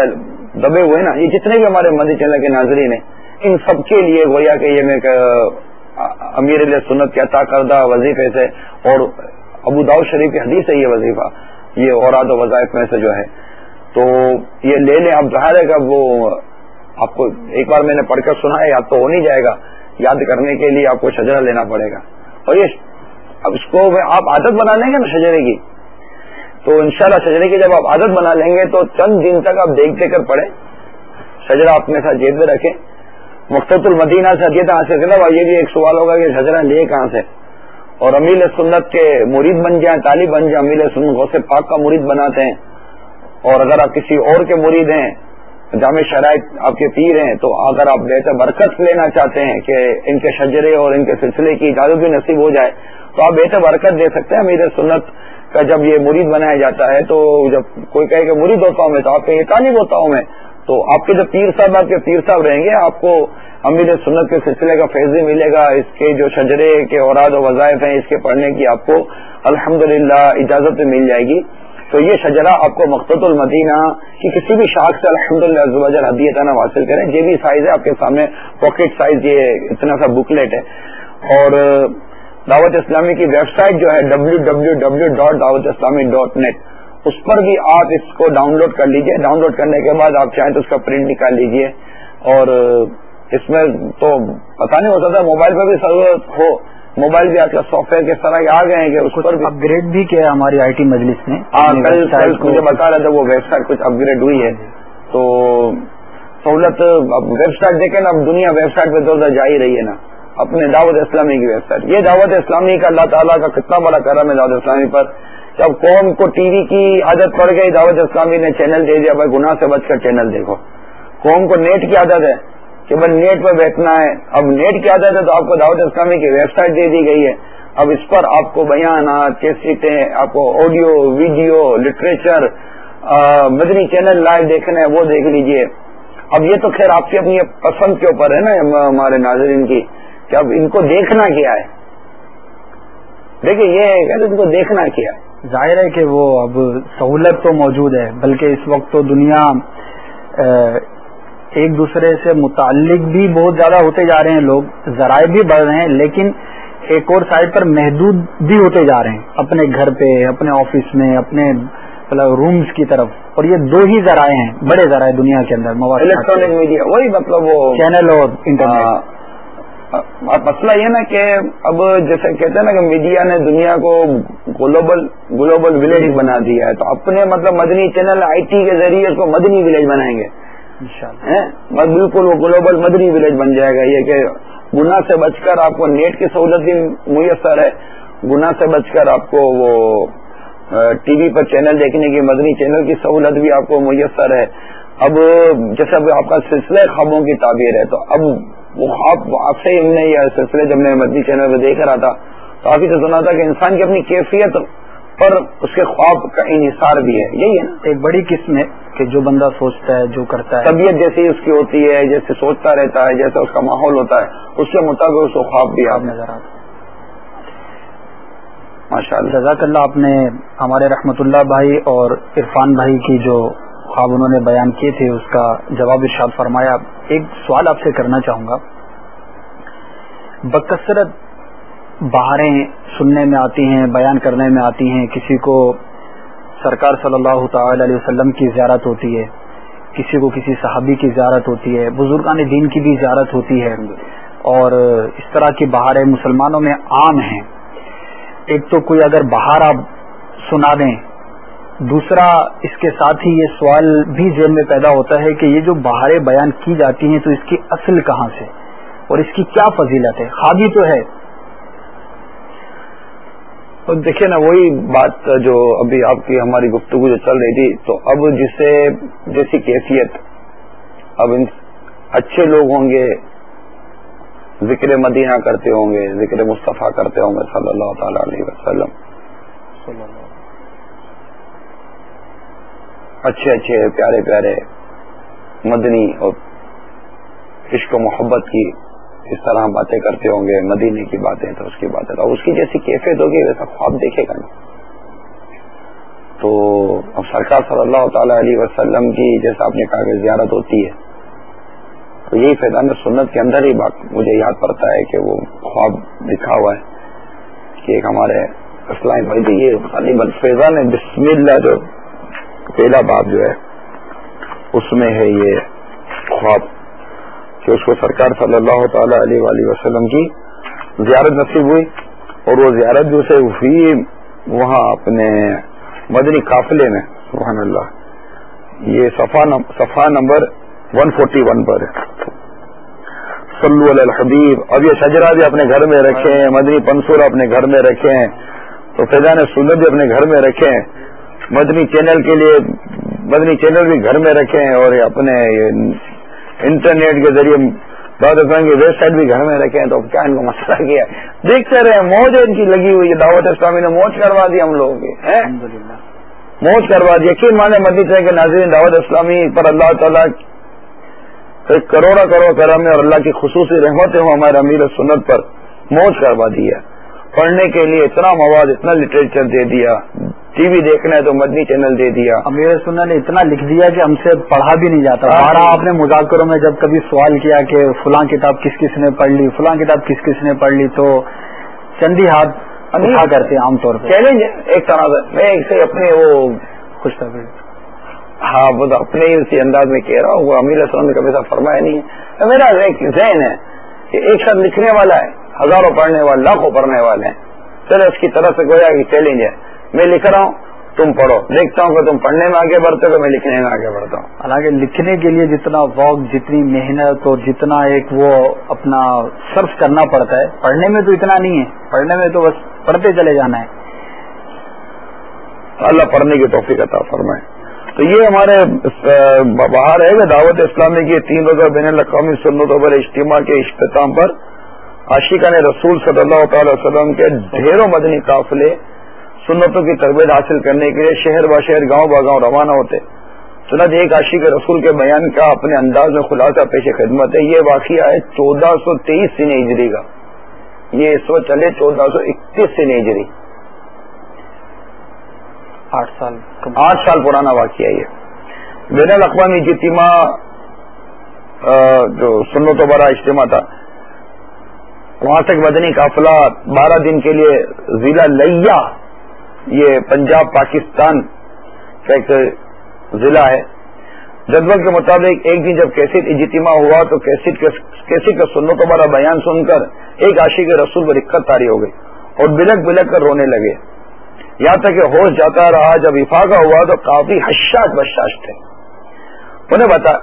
S2: دبے ہوئے نا، یہ جتنے بھی ہمارے مدی چینل کے ناظرین ہیں، ان سب کے لیے گویا کہ یہ میں امیر علیہ سنت کے عطا کردہ وظیفے سے اور ابو داؤ شریف کی حدیث ہے یہ وظیفہ، یہ اوراد و وظائف میں سے جو ہے۔ تو یہ لے لیں، اب ظاہر ہے کہ وہ، آپ کو ایک بار میں نے پڑھ کر سنا ہے، یاد تو ہو نہیں جائے گا، یاد کرنے کے لیے آپ کو شجرا لینا پڑے گا۔ اور یہ اب اس کو آپ عادت بنا لیں گے نا شجرے کی؟ تو انشاءاللہ شجرے کی جب آپ عادت بنا لیں گے تو چند دن تک آپ دیکھ کر پڑھیں۔ شجرا اپنے ساتھ جیب میں رکھیں۔ مقصد المدینہ سے حدیت حاصل کرنا یہ بھی ایک سوال ہوگا کہ حضرہ لے کہاں سے؟ اور امیل سنت کے مرید بن جائیں، طالب بن جائیں امیل سنت غوث پاک کا مرید بناتے ہیں۔ اور اگر آپ کسی اور کے مرید ہیں جامع شرائط آپ کے پیر ہیں، تو اگر آپ بہتر برکت لینا چاہتے ہیں کہ ان کے شجرے اور ان کے سلسلے کی اجازت بھی نصیب ہو جائے، تو آپ بہتر برکت دے سکتے ہیں۔ امیر سنت کا جب یہ مرید بنایا جاتا ہے، تو جب کوئی کہے کہ مرید ہوتا ہوں میں، تو آپ کے طالب ہوتا ہوں میں۔ تو آپ کے جو پیر صاحب، آپ کے پیر صاحب رہیں گے، آپ کو امیر سنت کے سلسلے کا فیض ملے گا۔ اس کے جو شجرے کے اوراد و وظائف ہیں، اس کے پڑھنے کی آپ کو الحمد اجازت مل جائے گی۔ تو یہ شجرا آپ کو مقصد المدینہ کی کسی بھی شاخ سے الحمد للہ حدیت حاصل کریں۔ جو بھی سائز ہے، آپ کے سامنے پاکٹ سائز یہ اتنا سا بکلیٹ ہے۔ اور دعوت اسلامی کی ویب سائٹ جو ہے ڈبلو ڈبلو ڈبلو ڈاٹ دعوت اسلامی ڈاٹ نیٹ اس پر بھی آپ اس کو ڈاؤن لوڈ کر لیجیے۔ ڈاؤن لوڈ کرنے کے بعد آپ چاہیں تو اس کا پرنٹ نکال لیجیے۔ اور اس میں تو پتا نہیں ہوتا تھا موبائل پہ بھی ضرورت ہو۔ موبائل بھی آج کل سافٹ ویئر کس طرح آ گئے ہیں کہ اس پر
S1: اپ گریڈ بھی کیا ہماری آئی ٹی مجلس نے۔
S2: ہاں کل مجھے بتا رہا تھا وہ ویب سائٹ کچھ اپ گریڈ ہوئی ہے۔ تو سہولت اب ویب سائٹ دیکھیں نا اب دنیا ویب سائٹ پہ دور جا ہی رہی ہے نا۔ اپنے دعوت اسلامی کی ویب سائٹ یہ دعوت اسلامی کا اللہ تعالیٰ کا کتنا بڑا کرم ہے دعوت اسلامی پر۔ جب قوم کو ٹی وی کی عادت پڑ گئی دعوت اسلامی نے چینل دے دیا بھائی گناہ سے بچ کر چینل دیکھو۔ قوم کو نیٹ کی عادت ہے۔ کہ بھائی نیٹ پہ بیٹھنا ہے۔ اب نیٹ کی عادت ہے تو آپ کو دعوت اسلامی کی ویب سائٹ دے دی گئی ہے۔ اب اس پر آپ کو بیانات، کیسٹیں، آپ کو audio video literature Madani channel live دیکھنا ہے، وہ دیکھ لیجیے۔ اب یہ تو خیر آپ کی اپنی پسند کے اوپر ہے نا ہمارے ناظرین کی، کہ اب ان کو دیکھنا کیا ہے۔ دیکھیے، یہ ہے کہ ان کو دیکھنا کیا ہے۔
S1: ظاہر ہے کہ وہ اب سہولت تو موجود ہے، بلکہ اس وقت تو دنیا ایک دوسرے سے متعلق بھی بہت زیادہ ہوتے جا رہے ہیں لوگ ذرائع بھی بڑھ رہے ہیں لیکن ایک اور سائڈ پر محدود بھی ہوتے جا رہے ہیں اپنے گھر پہ اپنے آفس میں اپنے رومز کی طرف۔ اور یہ دو ہی ذرائع ہیں بڑے ذرائع دنیا کے اندر
S2: الیکٹرانک میڈیا وہی مطلب وہ
S1: چینل اور انٹرنیٹ
S2: مسئلہ یہ نا کہ اب جیسے کہتے ہیں نا کہ میڈیا نے دنیا کو گلوبل گلوبل ولیج بنا دیا ہے تو اپنے مطلب مدنی چینل آئی ٹی کے ذریعے اس کو مدنی ولیج بنائیں گے۔ بالکل وہ گلوبل مدنی ولیج بن جائے گا. یہ کہ گنا سے بچ کر آپ کو نیٹ کی سہولت بھی میسر ہے. گنا سے بچ کر آپ کو وہ ٹی وی پر چینل دیکھنے کی مدنی چینل کی سہولت بھی آپ کو میسر ہے. اب جیسے اب آپ کا سلسلہ خوابوں کی تعبیر ہے، تو اب وہ خواب آپ سے ہم نے یہ سلسلے جب میں مدنی چینل پہ دیکھ رہا تھا، تو آپ ہی سے سنا تھا کہ انسان کی اپنی کیفیت پر اس کے خواب کا انحصار بھی ہے یہی ہے نا۔
S1: ایک بڑی قسم ہے کہ جو بندہ سوچتا ہے جو کرتا ہے۔
S2: طبیعت جیسی اس کی ہوتی ہے جیسے سوچتا رہتا ہے جیسا اس کا ماحول ہوتا ہے اس کے مطابق اس کو خواب بھی آپ
S1: نظر آتا
S2: ماشاء اللہ۔
S1: جزاک اللہ آپ نے ہمارے رحمت اللہ بھائی اور عرفان بھائی کی جو خواب انہوں نے بیان کیے تھے اس کا جواب ارشاد فرمایا۔ ایک سوال آپ سے کرنا چاہوں گا۔ بکثرت بہاریں سننے میں آتی ہیں، بیان کرنے میں آتی ہیں۔ کسی کو سرکار صلی اللہ تعالی علیہ وسلم کی زیارت ہوتی ہے، کسی کو کسی صحابی کی زیارت ہوتی ہے، بزرگان دین کی بھی زیارت ہوتی ہے۔ اور اس طرح کی بہاریں مسلمانوں میں عام ہیں۔ ایک تو کوئی اگر بہار آپ سنا دیں، دوسرا اس کے ساتھ ہی یہ سوال بھی ذہن میں پیدا ہوتا ہے کہ یہ جو بہاریں بیان کی جاتی ہیں تو اس کی اصل کہاں سے؟ اور اس کی کیا فضیلت ہے؟ خوابی تو ہے۔
S2: تو دیکھیے نا وہی بات جو ابھی آپ کی ہماری گفتگو جو چل رہی تھی تو اب جسے جیسی کیفیت اب اچھے لوگ ہوں گے ذکر مدینہ کرتے ہوں گے ذکر مصطفیٰ کرتے ہوں گے صلی اللہ تعالی علیہ وسلم۔ اچھے اچھے پیارے پیارے مدنی اور عشق و محبت کی اس طرح باتیں کرتے ہوں گے، مدینے کی باتیں تو اس کی باتیں۔ تو اس کی جیسی کیفیت ہوگی ویسا خواب دیکھے گا۔ نا تو اب سرکار صلی اللہ تعالی علیہ وسلم کی، جیسا آپ نے کہا کہ زیارت ہوتی ہے، تو یہی فیضان سنت کے اندر ہی بات مجھے یاد پڑتا ہے کہ وہ خواب لکھا ہوا ہے کہ ایک ہمارے اسلامی بھائی تھے یہ خالی فیضان بسم اللہ جو پہلا باب جو ہے، اس میں ہے یہ خواب۔ کہ اس کو سرکار صلی اللہ تعالی علیہ وآلہ وسلم کی زیارت نصیب ہوئی اور وہ زیارت جو سے ہوئی، وہاں اپنے مدنی قافلے میں، سبحان اللہ، یہ صفحہ نمبر ون فورٹی ون پر صلو علی الحبیب، اب یہ شجرا بھی اپنے گھر میں رکھے ہیں، مدنی پنسور اپنے گھر میں رکھے ہیں، تو فیضان سنت بھی اپنے گھر میں رکھے ہیں۔ مدنی چینل کے لیے، مدنی چینل بھی گھر میں رکھے ہیں اور اپنے انٹرنیٹ کے ذریعے دعوت اسلام کی ویب سائٹ بھی گھر میں رکھے ہیں تو کیا ان کو مسئلہ کیا ہے؟ دیکھتے رہے موج ان کی لگی ہوئی ہے دعوت اسلامی نے موج کروا دی ہم لوگوں کی موج کروا دی یقین مانے مدی چاہے کہ ناظرین دعوت اسلامی پر اللہ تعالیٰ کروڑا کروڑ کرم اور اللہ کی خصوصی رحمتیں ہوں ہمارے امیر سنت پر موج کروا دی ہے۔ پڑھنے کے لیے اتنا مواد اتنا لٹریچر دے دیا ٹی وی دیکھنا ہے تو مدنی چینل دے دیا۔
S1: امیر سنت نے اتنا لکھ دیا کہ ہم سے پڑھا بھی نہیں جاتا۔ بارہ آپ نے مذاکروں میں جب کبھی سوال کیا کہ فلاں کتاب کس کس نے پڑھ لی فلاں کتاب کس کس نے پڑھ لی تو چندی ہاتھ اٹھا کرتے عام طور پہ۔
S2: چیلنج ایک طرح سے میں ایک سے اپنے وہ
S1: خوش طبیع
S2: ہاں تو اپنے ہی اسی انداز میں کہہ رہا ہوں۔ وہ امیر اسلام نے کبھی ایسا فرمایا نہیں۔ ہے میرا ایک ذہن ہے کہ ایک ساتھ لکھنے والا ہے۔ ہزاروں پڑھنے والے لاکھوں پڑھنے والے ہیں۔ چلو اس کی طرف سے گویا کہ چیلنج ہے۔ میں لکھ رہا ہوں تم پڑھو۔ دیکھتا ہوں کہ تم پڑھنے میں آگے بڑھتے ہو میں لکھنے میں آگے بڑھتا ہوں۔
S1: حالانکہ لکھنے کے لیے جتنا وقت جتنی محنت اور جتنا ایک وہ اپنا صرف کرنا پڑتا ہے پڑھنے میں تو اتنا نہیں ہے۔ پڑھنے میں تو بس پڑھتے چلے جانا ہے۔
S2: اللہ پڑھنے کی توفیق عطا فرمائے۔ تو یہ ہمارے باہر ہے کہ دعوت اسلامی کی تین روزہ بین الاقوامی سنتوں پر اجتماع کے اختتام پر عاشقہ نے رسول صلی اللہ تعالی وسلم کے ڈھیروں مدنی قافلے سنتوں کی تربیت حاصل کرنے کے لیے شہر با شہر گاؤں با گاؤں روانہ ہوتے۔ سنت ایک عاشق رسول کے بیان کا اپنے انداز میں خلاصہ پیش خدمت ہے۔ یہ واقعہ ہے چودہ سو تیئیس سن ہجری کا۔ یہ اس وقت چلے چودہ سو اکتیس سن ہجری۔
S1: آٹھ سال
S2: آٹھ سال پرانا واقعہ یہ۔ بین الاقوامی اجتماع جو سنت و بڑا اجتماع تھا وہاں تک مدنی قافلہ بارہ دن کے لیے ضلع لیا یہ پنجاب، پاکستان کا ایک ضلع ہے۔ جذبہ کے مطابق ایک دن جب کیسٹ اجتماع ہوا تو کیسٹ کا سنوں کا بڑا بیان سن کر ایک عاشق رسول پر دقت تاری ہو گئی اور بلک بلک کر رونے لگے۔ یہاں تک کہ ہوش جاتا رہا، جب افاقہ ہوا تو کافی حشاش بشاش تھے۔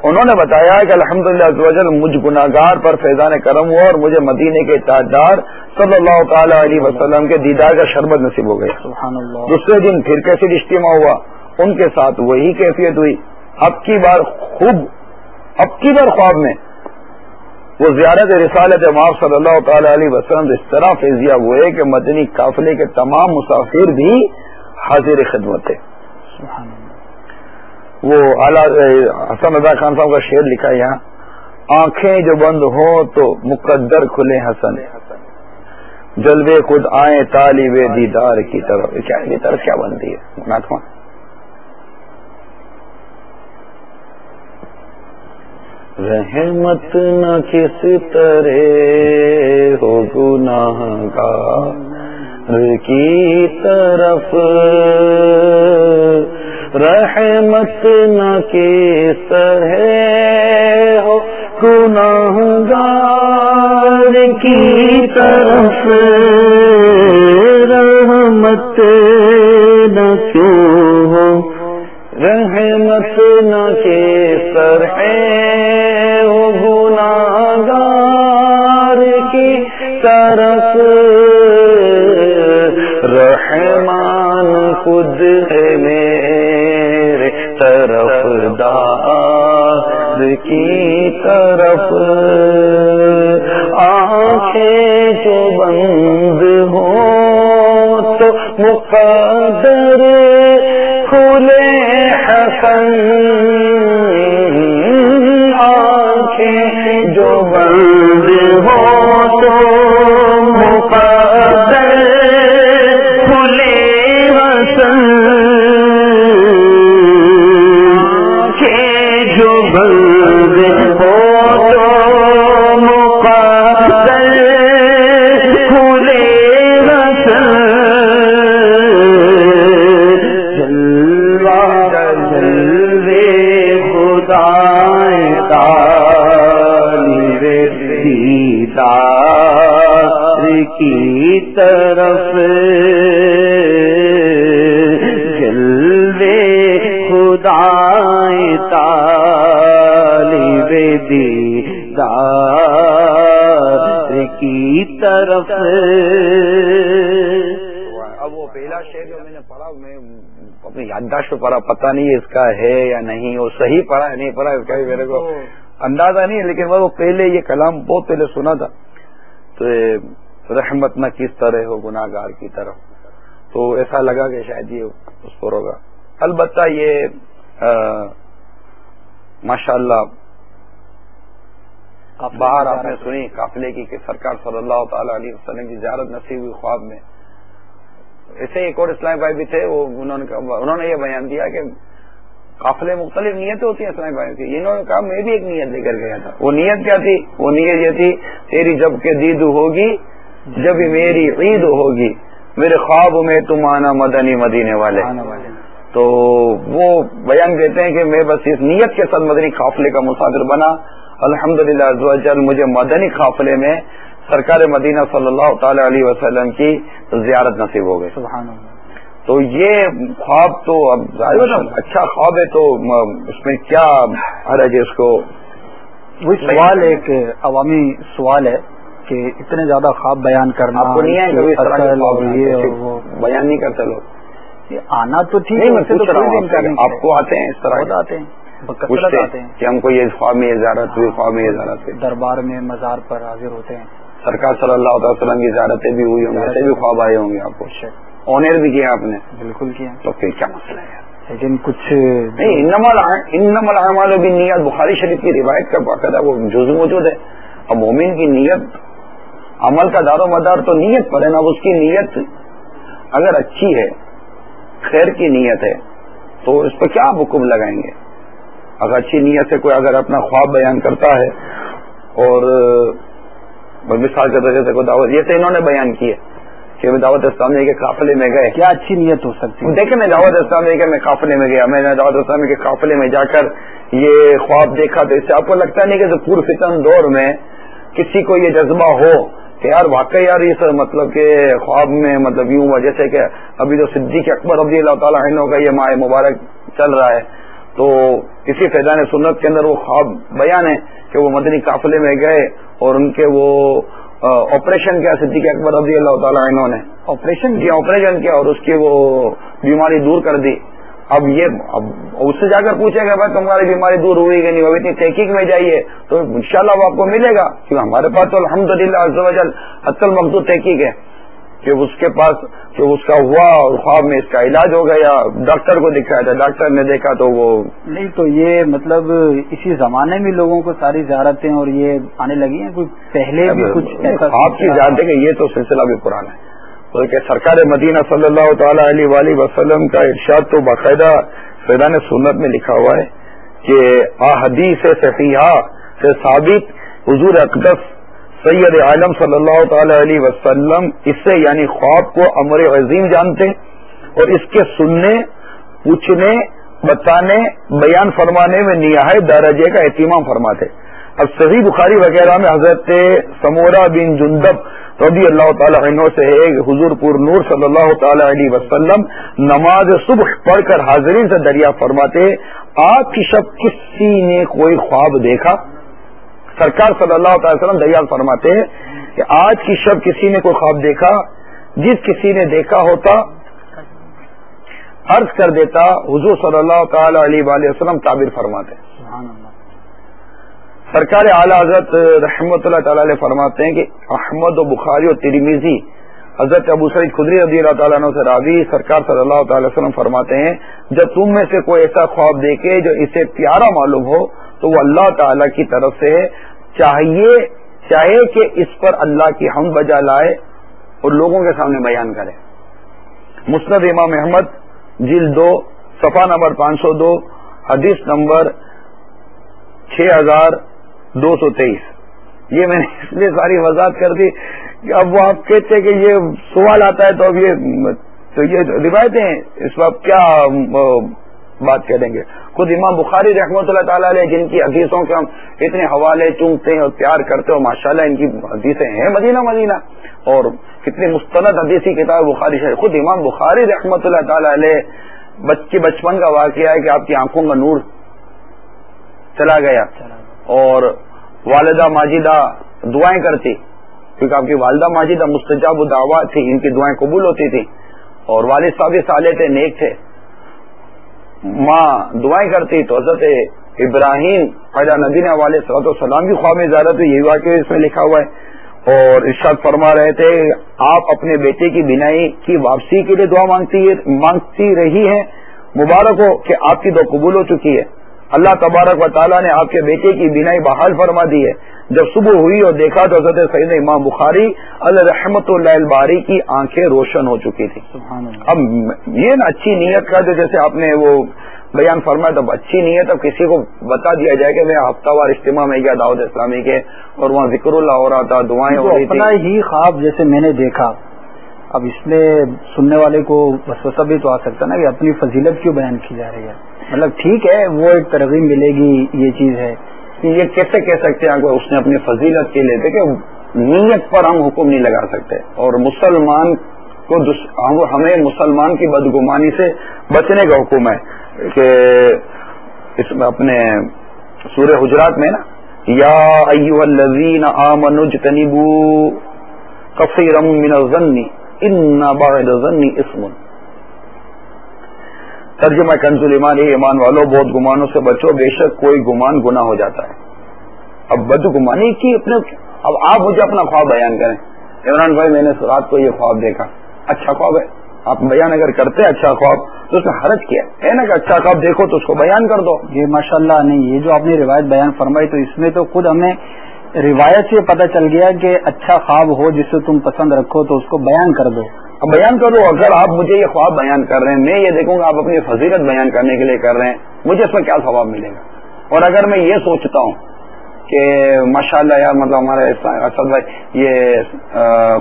S2: انہوں نے بتایا کہ الحمد للہ مجھ گناگار پر فیضان کرم ہوا اور مجھے مدینے کے تاجدار صلی اللہ تعالی علیہ وسلم کے دیدار کا شربت نصیب ہو گیا دوسرے دن پھر کیسے اجتماع ہوا؟ ان کے ساتھ وہی کیفیت ہوئی۔ اب کی بار خوب اب کی بار خواب میں۔ وہ زیارت رسالت معاف صلی اللہ تعالی علیہ وسلم اس طرح فیضیا ہوئے کہ مدنی قافلے کے تمام مسافر بھی حاضر خدمت ہے وہ حسن رضا خان صاحب کا شعر لکھا ہے یہاں، آنکھیں جو بند ہوں تو مقدر کھلے حسن۔ جلوے خود آئیں طالب دیدار کی طرف۔ کیا طرف کیا بنتی ہے؟ رحمت نہ کس طرح ہو گناہ گار کی طرف۔ رحمت نہ کس طرح ہو گناہ گار کی طرف رحمت نہ کیوں ہو؟ رحمت نہ کے سر ہے وہ گار کی طرف رحمان خود ہے۔ کی طرف۔ آنکھیں جو بند ہو تو مقدر کھلے حسن۔ پڑھا پتہ نہیں اس کا ہے یا نہیں وہ صحیح پڑھا ہے نہیں پڑھا اس کا میرے کو اندازہ نہیں لیکن وہ پہلے یہ کلام بہت پہلے سنا تھا۔ تو رحمت نہ کس طرح ہو گناہ گار کی طرف تو ایسا لگا کہ شاید یہ اس پر ہوگا۔ البتہ یہ ماشاء اللہ باہر آپ نے سنی قافلے کی کہ سرکار صلی اللہ تعالی علیہ وسلم کی زیارت نصیب ہوئی خواب میں۔ ایسے ایک اور اسلام بھائی بھی تھے وہ انہوں نے انہوں نے یہ بیان دیا کہ قافلے مختلف نیتیں ہوتی ہیں اسلام بھائی کی۔ انہوں نے کہا میں بھی ایک نیت لے کر گیا تھا۔ وہ نیت کیا تھی؟ وہ نیت یہ تھی تیری جبکہ دید ہوگی جب میری عید ہوگی میرے خواب میں تم آنا مدنی مدینے والے۔ تو وہ بیان دیتے ہیں کہ میں بس اس نیت کے ساتھ مدنی قافلے کا مسافر بنا۔ الحمد للہ مجھے مدنی قافلے میں سرکار مدینہ صلی اللہ تعالی علیہ وسلم کی زیارت نصیب ہو گئی۔ تو یہ خواب تو اب اچھا خواب ہے تو اس میں کیا حرج ہے اس کو؟
S1: وہ سوال ایک عوامی سوال ہے کہ اتنے زیادہ خواب بیان کرنا
S2: بیان نہیں کرتے لوگ۔
S1: آنا تو ٹھیک ہے
S2: آپ کو. آتے ہیں اس طرح؟
S1: آتے ہیں
S2: کہ ہم کو یہ خواب میں یہ زیارت ہوئی خواب میں یہ زیارت
S1: دربار میں مزار پر حاضر ہوتے ہیں۔
S2: سرکار صلی اللہ علیہ وسلم کی زیارتیں بھی ہوئی ہوں گی ایسے بھی خواب آئے ہوں گے آپ کو۔ آنر بھی کیا آپ نے؟
S1: بالکل کیا۔
S2: تو پھر کیا مسئلہ ہے؟
S1: لیکن کچھ
S2: نہیں انم العمال بھی نیت بخاری شریف کی روایت کا باقاعدہ وہ جز موجود ہے۔ اب مومن کی نیت عمل کا دار و مدار تو نیت پر ہے نا اس کی نیت اگر اچھی ہے خیر کی نیت ہے تو اس پہ کیا آپ حکم لگائیں گے؟ اگر اچھی نیت سے کوئی اگر اپنا خواب بیان کرتا ہے اور مثال کے طریقے سے کوئی دعوت جیسے انہوں نے بیان کی ہے کہ میں دعوت اسلامیہ کے قافلے میں گئے۔
S1: کیا اچھی نیت ہو سکتی ہے؟
S2: دیکھیں میں دعوت اسلامیہ کے میں قافلے میں گیا۔ میں نے دعوت اسلامیہ کے قافلے میں جا کر یہ خواب دیکھا تو اس سے آپ کو لگتا نہیں کہ پور فتن دور میں کسی کو یہ جذبہ ہو کہ یار واقعی یار اس مطلب کہ خواب میں مطلب یوں ہوا جیسے کہ ابھی جو صدیق اکبر رضی اللہ تعالیٰ عنہ کا یہ ماہ مبارک چل رہا ہے۔ تو اسی فیضان سنت کے اندر وہ خواب بیان ہے کہ وہ مدنی قافلے میں گئے اور ان کے وہ آپریشن کیا صدیق اکبر رضی اللہ تعالیٰ عنہ نے۔
S1: آپریشن
S2: کیا؟ آپریشن کیا اور اس کی وہ بیماری دور کر دی۔ اب یہ اب اس سے جا کر پوچھے گا بھائی تمہاری بیماری دور ہوئی کہ نہیں؟ اب اتنی تحقیق میں جائیے تو انشاءاللہ وہ آپ کو ملے گا۔ کیونکہ ہمارے پاس تو الحمد للہ اصل مقدور تحقیق ہے۔ کہ اس کے پاس جو اس کا ہوا اور خواب میں اس کا علاج ہو گیا ڈاکٹر کو دکھایا تھا ڈاکٹر نے دیکھا تو وہ
S1: نہیں تو یہ مطلب اسی زمانے میں لوگوں کو ساری زیارتیں اور یہ آنے لگی ہیں؟ کوئی پہلے بھی کچھ
S2: خواب کی ہے کہ یہ تو سلسلہ بھی پرانا ہے۔ بلکہ سرکار مدینہ صلی اللہ تعالی علیہ وآلہ وسلم کا ارشاد تو باقاعدہ فیضان سنت میں لکھا ہوا ہے کہ احادیث صفیحہ سے ثابت حضور اقدس سید عالم صلی اللہ تعالی علیہ وسلم، اس سے یعنی خواب کو امر عظیم جانتے اور اس کے سننے، پوچھنے، بتانے، بیان فرمانے میں نہایت درجے کا اہتمام فرماتے اب صحیح بخاری وغیرہ میں حضرت سمورا بن جندب رضی اللہ تعالی عنہ سے ہے حضور پور نور صلی اللہ تعالی علیہ وسلم نماز صبح پڑھ کر حاضرین سے دریا فرماتے آج کی شب کسی نے کوئی خواب دیکھا؟ سرکار صلی اللہ تعالی وسلم دریال فرماتے ہیں کہ آج کی شب کسی نے کوئی خواب دیکھا؟ جس کسی نے دیکھا ہوتا عرض کر دیتا حضور صلی اللہ تعالی علیہ وآلہ وسلم تعبیر فرماتے سرکار اعلی حضرت رحمۃ اللہ تعالی علیہ فرماتے ہیں کہ احمد و بخاری و ترمیزی حضرت ابو سعید خدری رضی اللہ تعالیٰ عنہ سے راوی سرکار صلی اللہ تعالی وسلم فرماتے ہیں جب تم میں سے کوئی ایسا خواب دیکھے جو اسے پیارا معلوم ہو تو وہ اللہ تعالی کی طرف سے چاہیے، چاہے کہ اس پر اللہ کی ہم بجا لائے اور لوگوں کے سامنے بیان کرے۔ مسند امام احمد، جلد دو صفا نمبر پانچ سو دو، حدیث نمبر چھ ہزار دو سو تیئیس۔ یہ میں نے اس لیے ساری وضاحت کر دی کہ اب وہ آپ کہتے کہ یہ سوال آتا ہے تو اب یہ تو یہ روایتیں اس وقت کیا بات کریں گے۔ خود امام بخاری رحمۃ اللہ تعالی علیہ جن کی حدیثوں کے ہم اتنے حوالے چونکتے ہیں اور پیار کرتے ہیں ماشاء اللہ ان کی حدیثیں ہیں مدینہ مدینہ۔ اور کتنی مستند حدیثی کتاب بخاری شریف۔ خود امام بخاری رحمۃ اللہ تعالی علیہ بچے بچپن کا واقعہ ہے کہ آپ کی آنکھوں کا نور چلا گیا۔ اور والدہ ماجدہ دعائیں کرتی، کیونکہ آپ کی والدہ ماجدہ مستجاب دعوات تھی، ان کی دعائیں قبول ہوتی تھی۔ اور والد صاحب سالے تھے، نیک تھے۔ ماں دعائیں کرتی تو حضرت ابراہیم خیرہ نبی نے والے صلاحت السلام کی خواہ میں زیادہ تو یہی واقعہ اس میں لکھا ہوا ہے اور ارشاد فرما رہے تھے آپ اپنے بیٹے کی بینائی کی واپسی کے لیے دعا مانگتی مانگتی رہی ہیں۔ مبارک ہو کہ آپ کی دعا قبول ہو چکی ہے۔ اللہ تبارک و تعالیٰ نے آپ کے بیٹے کی بینائی بحال فرما دی ہے۔ جب صبح ہوئی اور دیکھا تو حضرت سعید امام بخاری الرحمت اللہ الباری کی آنکھیں روشن ہو چکی تھی اب یہ نا اچھی نیت کا جو جیسے آپ نے وہ بیان فرمایا تب اچھی نیت اب کسی کو بتا دیا جائے کہ میں ہفتہ وار اجتماع میں گیا دعوت اسلامی کے اور وہاں ذکر اللہ ہو رہا تھا دعائیں ہو
S1: تو
S2: رہی
S1: اپنا
S2: تھی
S1: ہی خواب جیسے میں نے دیکھا۔ اب اس میں سننے والے کو وسوسہ بھی تو آ سکتا نا کہ اپنی فضیلت کیوں بیان کی جا رہی ہے؟ مطلب ٹھیک ہے، وہ ایک ترغیب ملے گی، یہ چیز ہے۔
S2: یہ کیسے کہہ سکتے ہیں اس نے اپنی فضیلت کے لیے کہ نیت پر ہم حکم نہیں لگا سکتے۔ اور مسلمان کو ہمیں مسلمان کی بدگمانی سے بچنے کا حکم ہے۔ کہ اس میں اپنے سورہ حجرات میں نا، یا ایو الذین آمنوا اجتنبوا کثیرا من الظن، ان بعض الظن اسم۔ ترجمہ کنزول ایمان ایمان والو، بہت گمانوں سے بچو، بے شک کوئی گمان گنا ہو جاتا ہے۔ اب بد گمانی کی اپنے، اب آپ مجھے اپنا خواب بیان کریں۔ عمران بھائی، میں نے رات کو یہ خواب دیکھا۔ اچھا خواب ہے۔ آپ بیان اگر کرتے اچھا خواب، تو اس نے حرج کیا۔ ہے نا کہ اچھا خواب دیکھو تو اس کو بیان کر دو۔
S1: جی، یہ ماشاء اللہ نہیں، یہ جو آپ نے روایت بیان فرمائی تو اس میں تو خود ہمیں روایت سے پتہ چل گیا کہ اچھا خواب ہو جسے تم پسند رکھو تو اس کو بیان کر دو۔
S2: اب بیان کرو اگر آپ مجھے یہ خواب بیان کر رہے ہیں، میں یہ دیکھوں گا آپ اپنی فضیلت بیان کرنے کے لیے کر رہے ہیں، مجھے اس میں کیا ثواب ملے گا؟ اور اگر میں یہ سوچتا ہوں کہ ماشاء اللہ یار مطلب ہمارے اسد بھائی یہ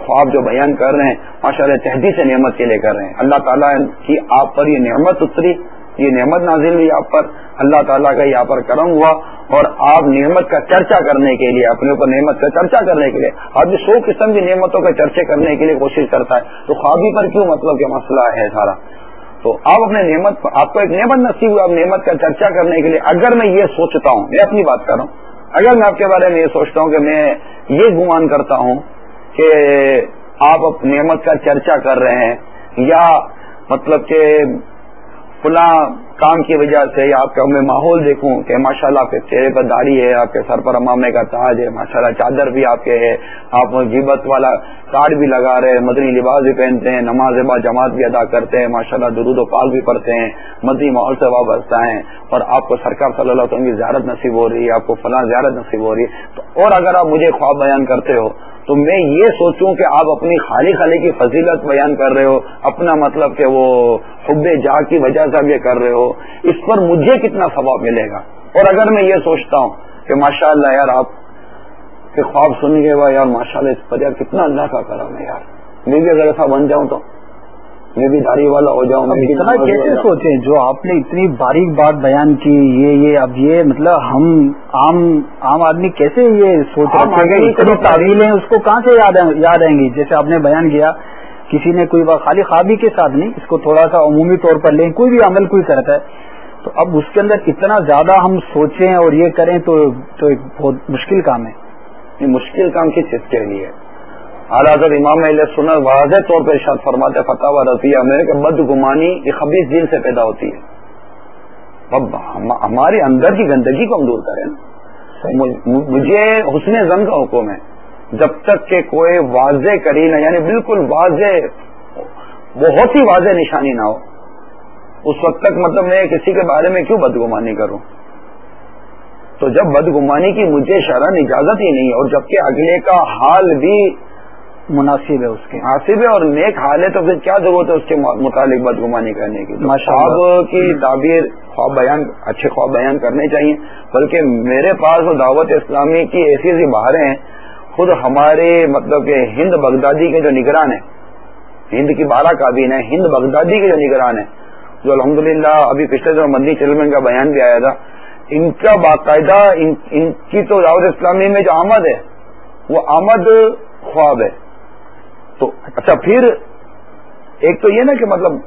S2: خواب جو بیان کر رہے ہیں ماشاء اللہ سے نعمت کے لیے کر رہے ہیں۔ اللہ تعالیٰ کی آپ پر یہ نعمت اتری یہ نعمت نازل ہوئی آپ پر، اللہ تعالیٰ کا یہاں پر کرم ہوا اور آپ نعمت کا چرچا کرنے کے لیے، اپنے اوپر نعمت کا چرچا کرنے کے لیے۔ آدمی سو قسم کی نعمتوں کے چرچے کرنے کے لیے کوشش کرتا ہے، تو خوابی پر کیوں مطلب کہ مسئلہ ہے سارا؟ تو آپ اپنے نعمت آپ کو ایک نعمت نصیب ہوا آپ نعمت کا چرچا کرنے کے لیے۔ اگر میں یہ سوچتا ہوں، میں اپنی بات کر رہا ہوں، اگر میں آپ کے بارے میں یہ سوچتا ہوں کہ میں یہ گمان کرتا ہوں کہ آپ نعمت کا چرچا کر رہے ہیں، یا مطلب کہ فلاں کام کی وجہ سے یا آپ کا میں ماحول دیکھوں کہ ماشاء اللہ آپ کے چہرے پر داڑھی ہے، آپ کے سر پر امامے کا تاج ہے ماشاء اللہ چادر بھی آپ کے ہے، آپ جیبت والا کارڈ بھی لگا رہے ہیں مدنی لباس بھی پہنتے ہیں، نماز با جماعت بھی ادا کرتے ہیں ماشاء اللہ درود و پاک بھی پڑھتے ہیں مدنی ماحول سے وابستہ ہیں اور آپ کو سرکار صلی اللہ علیہ وسلم کی زیارت نصیب ہو رہی ہے، آپ کو فلاں زیارت نصیب ہو رہی ہے۔ تو اور اگر آپ مجھے خواب بیان کرتے ہو، تو میں یہ سوچوں کہ آپ اپنی خالی خالی کی فضیلت بیان کر رہے ہو، اپنا مطلب کہ وہ حب جا کی وجہ سے آپ یہ کر رہے ہو۔ اس پر مجھے کتنا ثواب ملے گا؟ اور اگر میں یہ سوچتا ہوں کہ ماشاء اللہ یار آپ کے خواب سن گئے وا یار ماشاء اللہ اس پر یار کتنا اللہ کا کرم ہے یار۔ میں بھی اگر ایسا بن جاؤں تو میں بھی داڑھی والا ہو جاؤں
S1: اتنا کیسے سوچے جو آپ نے اتنی باریک بات بیان کی یہ یہ اب یہ مطلب ہم عام عام آدمی کیسے یہ سوچ تعویل ہیں اس کو کہاں سے یاد آئیں گی؟ جیسے آپ نے بیان کیا کسی نے کوئی بات خالی خوابی کے ساتھ نہیں اس کو تھوڑا سا عمومی طور پر لیں کوئی بھی عمل کوئی کرتا ہے۔ تو اب اس کے اندر اتنا زیادہ ہم سوچیں اور یہ کریں تو ایک بہت مشکل کام ہے۔
S2: مشکل کام کس چیز کے لیے؟ اعلیٰ امام علیہ سنت واضح طور پر ارشاد فرماتے فتح و رضیہ میں کہ بد گمانی یہ خبیص دل سے پیدا ہوتی ہے۔ اب ہمارے اندر کی گندگی کو ہم دور کریں۔ مجھے حسن زن کا حکم ہے۔ جب تک کہ کوئی واضح کری نہ یعنی بالکل واضح بہت ہی واضح نشانی نہ ہو۔ اس وقت تک مطلب میں کسی کے بارے میں کیوں بدگمانی کروں؟ تو جب بدگمانی کی مجھے شرح اجازت ہی نہیں اور جبکہ اگلے کا حال بھی
S1: مناسب ہے اس کے
S2: مناسب ہے اور نیک حال ہے تو پھر کیا ضرورت ہے اس کے متعلق بدگمانی کرنے کی؟ خواب کی تعبیر خواب بیان اچھے خواب بیان کرنے چاہیے بلکہ میرے پاس وہ دعوت اسلامی کی ایسی ایسی باہریں ہیں خود ہمارے مطلب کہ ہند بغدادی کے جو نگران ہیں، ہند کی بارہ کابین ہے ہند بغدادی کے جو نگران ہیں، جو الحمدللہ ابھی پچھلے دنوں مدنی چلمن کا بیان بھی آیا تھا، ان کا باقاعدہ ان کی تو دعوت اسلامی میں جو آمد ہے، وہ آمد خواب ہے۔ تو اچھا پھر ایک تو یہ نا کہ مطلب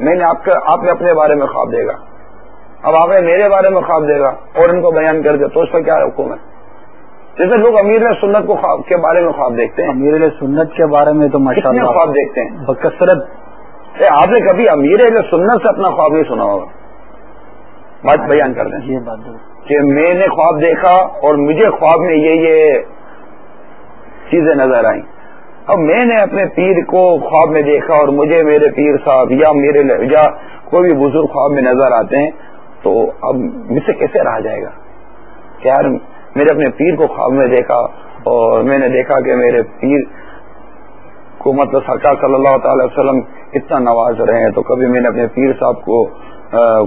S2: میں نے آپ آپ نے اپنے بارے میں خواب دے گا اب آپ نے میرے بارے میں خواب دے گا اور ان کو بیان کر دیا، تو اس کا کیا حکم ہے؟ جیسے لوگ امیر سنت کو خواب کے بارے میں خواب دیکھتے ہیں۔
S1: امیر سنت کے بارے میں تو
S2: مشہور خواب دیکھتے ہیں؟
S1: بکثرت۔
S2: آپ نے کبھی امیر سنت سے اپنا خواب نہیں سنا ہوگا؟ بات بیان کر دیں۔
S1: یہ بات
S2: کہ میں نے خواب دیکھا اور مجھے خواب میں یہ یہ چیزیں نظر آئیں۔ اب میں نے اپنے پیر کو خواب میں دیکھا اور مجھے میرے پیر صاحب یا میرے یا کوئی بھی بزرگ خواب میں نظر آتے ہیں تو اب مجھ سے کیسے رہا جائے گا؟ کہ یار میرے اپنے پیر کو خواب میں دیکھا اور میں نے دیکھا کہ میرے پیر کو مطلب سرکار صلی اللہ تعالی وسلم اتنا نواز رہے ہیں۔ تو کبھی میں نے اپنے پیر صاحب کو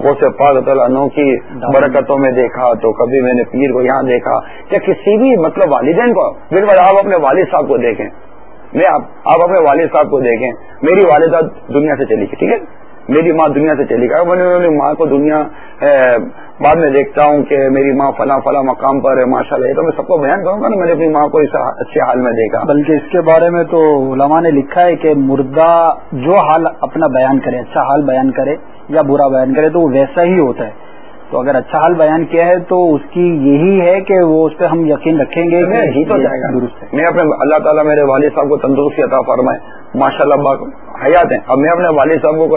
S2: غوث پاک عنہ کی برکتوں میں دیکھا۔ تو کبھی میں نے پیر کو یہاں دیکھا یا کسی بھی مطلب والدین کو بالکل آپ اپنے والد صاحب کو دیکھیں۔ میں آپ اپنے والد صاحب کو دیکھیں۔ میری والدہ دنیا سے چلی گئی ٹھیک ہے؟ میری ماں دنیا سے چلی گئی۔ میں نے ماں کو دنیا بعد میں دیکھتا ہوں کہ میری ماں فلاں فلاں مقام پر ہے ماشاء اللہ تو میں سب کو بیان کروں گا نا میں نے اپنی ماں کو اس اچھے حال میں دیکھا۔
S1: بلکہ اس کے بارے میں تو علماء نے لکھا ہے کہ مردہ جو حال اپنا بیان کرے اچھا حال بیان کرے یا برا بیان کرے تو وہ ویسا ہی ہوتا ہے۔ تو اگر اچھا حال بیان کیا ہے تو اس کی یہی ہے کہ وہ اس پہ ہم یقین رکھیں گے
S2: درست میں اپنے اللہ تعالیٰ میرے والد صاحب کو تندرستی عطا فرمائے۔ ماشاء اللہ حیات ہیں۔ اب میں اپنے والد صاحب کو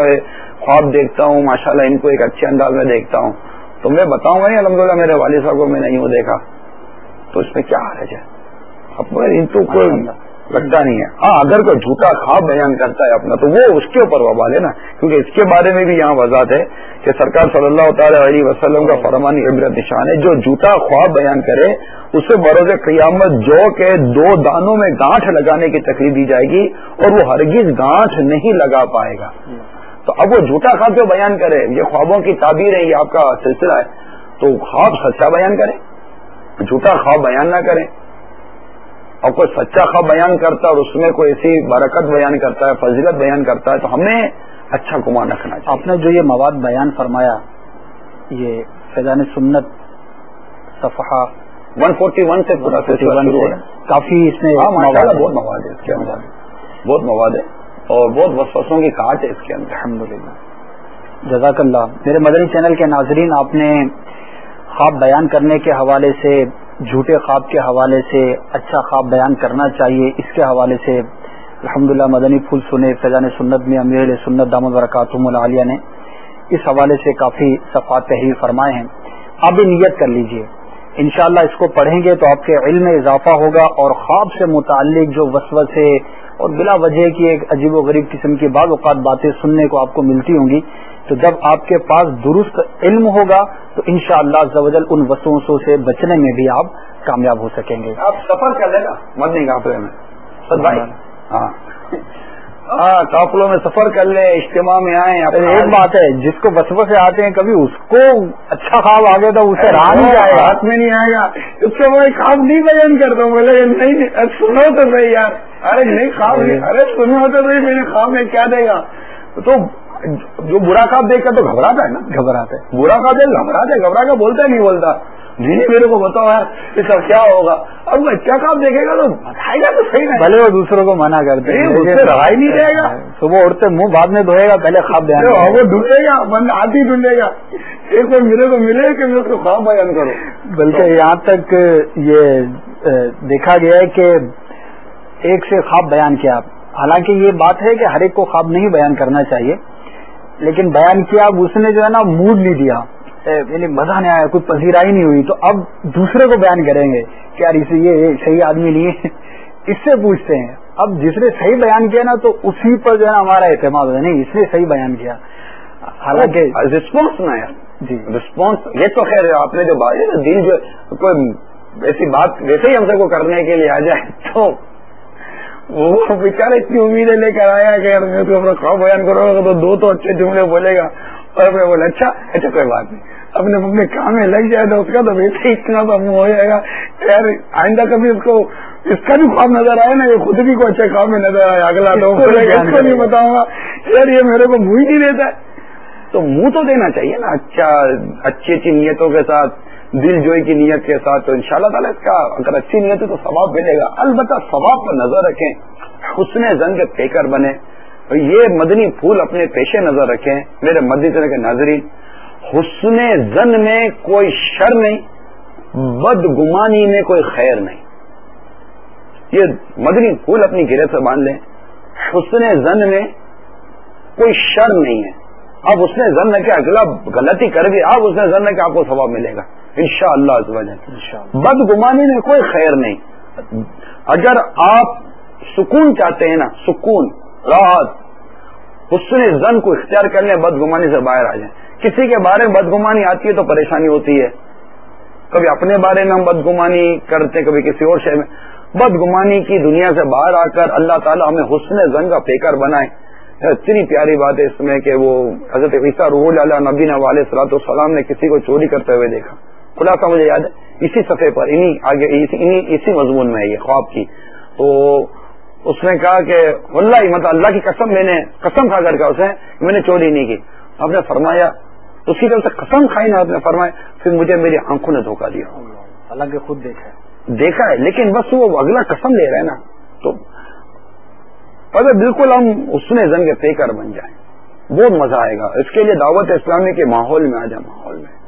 S2: خواب دیکھتا ہوں، ماشاءاللہ ان کو ایک اچھے انداز میں دیکھتا ہوں۔ تو میں بتاؤں گا نہیں الحمد میرے والد صاحب کو میں نہیں ہوں دیکھا۔ تو اس میں کیا حرج ہے؟ اب ان تو کوئی لگتا نہیں ہے۔ ہاں اگر کوئی جھوٹا خواب بیان کرتا ہے اپنا، تو وہ اس کے اوپر وبال ہے نا۔ کیونکہ اس کے بارے میں بھی یہاں وضاحت ہے کہ سرکار صلی اللہ تعالی علیہ وسلم کا فرمانی عبرت نشان ہے۔ جو جھوٹا خواب بیان کرے، اسے بروز قیامت جو کے دو دانوں میں گانٹھ لگانے کی تکلیف دی جائے گی اور وہ ہرگز گانٹھ نہیں لگا پائے گا۔ تو اب وہ جھوٹا خواب جو بیان کرے، یہ خوابوں کی تعبیر ہے، یہ آپ کا سلسلہ ہے۔ تو خواب سچا بیان کرے، جھوٹا خواب بیان نہ کریں اور کوئی سچا خواب بیان کرتا ہے اور اس میں کوئی ایسی برکت بیان کرتا ہے فضیلت بیان کرتا ہے تو ہمیں اچھا گمان رکھنا چاہیے۔
S1: آپ نے جو یہ مواد بیان فرمایا یہ فیضان سنت صفحہ
S2: ون فورٹی ون سے پورا
S1: کافی اس میں
S2: ہاں بہت مواد ہے اس کے اندر۔ بہت مواد ہے۔ اور بہت وسوسوں کی کاٹ ہے اس کے اندر۔
S1: الحمد للہ جزاک اللہ۔ میرے مدنی چینل کے ناظرین آپ نے خواب بیان کرنے کے حوالے سے جھوٹے خواب کے حوالے سے اچھا خواب بیان کرنا چاہیے، اس کے حوالے سے الحمد مدنی پھول سنے فیضان سنت میں امیر سنت دامد برکاتم العالیہ نے اس حوالے سے کافی صفحات تحریر فرمائے ہیں۔ آپ بھی نیت کر لیجیے۔ انشاءاللہ اس کو پڑھیں گے تو آپ کے علم میں اضافہ ہوگا اور خواب سے متعلق جو وسوسے سے اور بلا وجہ کی ایک عجیب و غریب قسم کی بعض اوقات باتیں سننے کو آپ کو ملتی ہوں گی تو جب آپ کے پاس درست علم ہوگا تو ان شاء اللہ ان وسوسوں سے بچنے میں بھی آپ کامیاب ہو سکیں گے۔
S2: آپ سفر کر لیں گا مدنی قافلے میں۔ ہاں۔ ہاں قافلوں میں سفر کر لیں اجتماع میں آئے
S1: ایک بات ہے جس کو بسبوں سے آتے ہیں کبھی اس کو اچھا خواب آ گیا تو اسے راہ نہیں جائے گا۔
S2: ہاتھ میں نہیں آئے گا۔ اس سے میں خواب نہیں بیان کرتا ہوں بولے نہیں سنو تو صحیح یار۔ ارے نہیں خواب ارے۔ سنو تو صحیح میرے خواب میں کیا دے گا؟ تو جو برا خواب دیکھ کر تو گھبراتا ہے نا؟
S1: گھبراتا
S2: ہے۔ برا خواب دیکھ گھبراتا ہے گھبرا کر بولتا ہے نہیں بولتا۔ نہیں میرے کو بتاؤ ہے اس کا کیا ہوگا؟ اب وہ اچھا خواب دیکھے گا تو بتائے گا تو صحیح
S1: بھلے وہ دوسروں کو منع کرتے
S2: رہا ہی نہیں رہے گا۔
S1: صبح اٹھتے منہ بعد میں دھوئے گا پہلے خواب دیا
S2: وہ ڈھونڈے گا بند ہاتھ ہی ڈھونڈے گا۔ ایک بار میرے کو ملے کہ میں اس کو خواب بیان کروں
S1: بلکہ یہاں تک یہ دیکھا گیا ہے کہ ایک سے خواب بیان کیا۔ حالانکہ یہ بات ہے کہ ہر ایک کو خواب نہیں بیان کرنا چاہیے لیکن بیان کیا اب اس نے جو ہے نا موڈ نہیں دیا۔ یعنی مزہ نہیں آیا کوئی پذیرائی نہیں ہوئی۔ تو اب دوسرے کو بیان کریں گے کہ یار اسے یہ صحیح آدمی نہیں ہے۔ اس سے پوچھتے ہیں۔ اب جس نے صحیح بیان کیا نا تو اسی پر جو ہے نا ہمارا اعتماد ہے۔ نہیں اس نے صحیح بیان کیا۔
S2: حالانکہ رسپانس نہ جی۔ رسپانس یہ تو خیر آپ نے جو بات دل جو کوئی ایسی بات ویسے ہی ہم سے کو کرنے کے لیے آ جائے تو وہ بیچارا اتنی امیدیں لے کر آیا کہ اپنا خواب بیان کروں گا تو دو تو اچھے جملے بولے گا اور میں بولے اچھا اچھا کوئی بات نہیں۔ اپنے اپنے کام میں لگ جائے تو اس کا تو ویسے اتنا تو منہ ہو جائے گا۔ یار آئندہ کبھی اس کو اس کا بھی خواب نظر آئے نا یہ خود بھی کوئی اچھے خواب میں نظر آئے اگلا کو نہیں بتاؤں گا۔ یار یہ میرے کو منہ ہی نہیں دیتا۔ ہے تو منہ تو دینا چاہیے نا اچھا اچھی اچھی نیتوں کے ساتھ۔ دل جوئی کی نیت کے ساتھ تو ان شاء اللہ تعالیٰ اس کا اگر اچھی نیت ہے تو ثواب ملے گا۔ البتہ ثواب پر نظر رکھیں، حسن زن کے پیکر بنے۔ یہ مدنی پھول اپنے پیشے نظر رکھیں۔ میرے مدنی طرح کے ناظرین، حسن زن میں کوئی شر نہیں بد گمانی میں کوئی خیر نہیں۔ یہ مدنی پھول اپنی گرے سے باندھ لیں۔ حسن زن میں کوئی شر نہیں ہے۔ اب اس نے زن کے اگلا غلطی کر گئی اب اس نے زن کے آپ کو ثواب ملے گا۔ ان شاء اللہ بد گمانی میں کوئی خیر نہیں۔ اگر آپ سکون چاہتے ہیں نا سکون راحت حسن زن کو اختیار کر لیں بد گمانی سے باہر آ جائیں۔ کسی کے بارے میں بدگمانی آتی ہے تو پریشانی ہوتی ہے۔ کبھی اپنے بارے میں ہم بدگمانی کرتے کبھی کسی اور شہر میں۔ بدگمانی کی دنیا سے باہر آ کر اللہ تعالیٰ ہمیں حسن زن کا پیکر بنائے۔ اتنی پیاری بات ہے اس میں کہ وہ حضرت عیسیٰ روح اللہ نبین والے صلاحت السلام نے کسی کو چوری کرتے ہوئے دیکھا۔ خلاصہ مجھے یاد ہے اسی صفحے پر انہی آگے اسی مضمون میں ہے یہ خواب کی۔ تو اس نے کہا کہ اللہ مطلب اللہ کی قسم میں نے قسم کھا کر کے اسے میں نے چوری نہیں کی۔ آپ نے فرمایا اسی طرح سے قسم کھائی نا آپ نے فرمایا پھر مجھے میری آنکھوں نے دھوکہ دیا۔
S1: حالانکہ خود دیکھا ہے۔
S2: دیکھا ہے لیکن بس وہ اگلا قسم لے رہے نا۔ تو اگر بالکل ہم اس نے زن کے پیکر بن جائیں بہت مزہ آئے گا۔ اس کے لیے دعوت اسلامی کے ماحول میں آ جائیں ماحول میں۔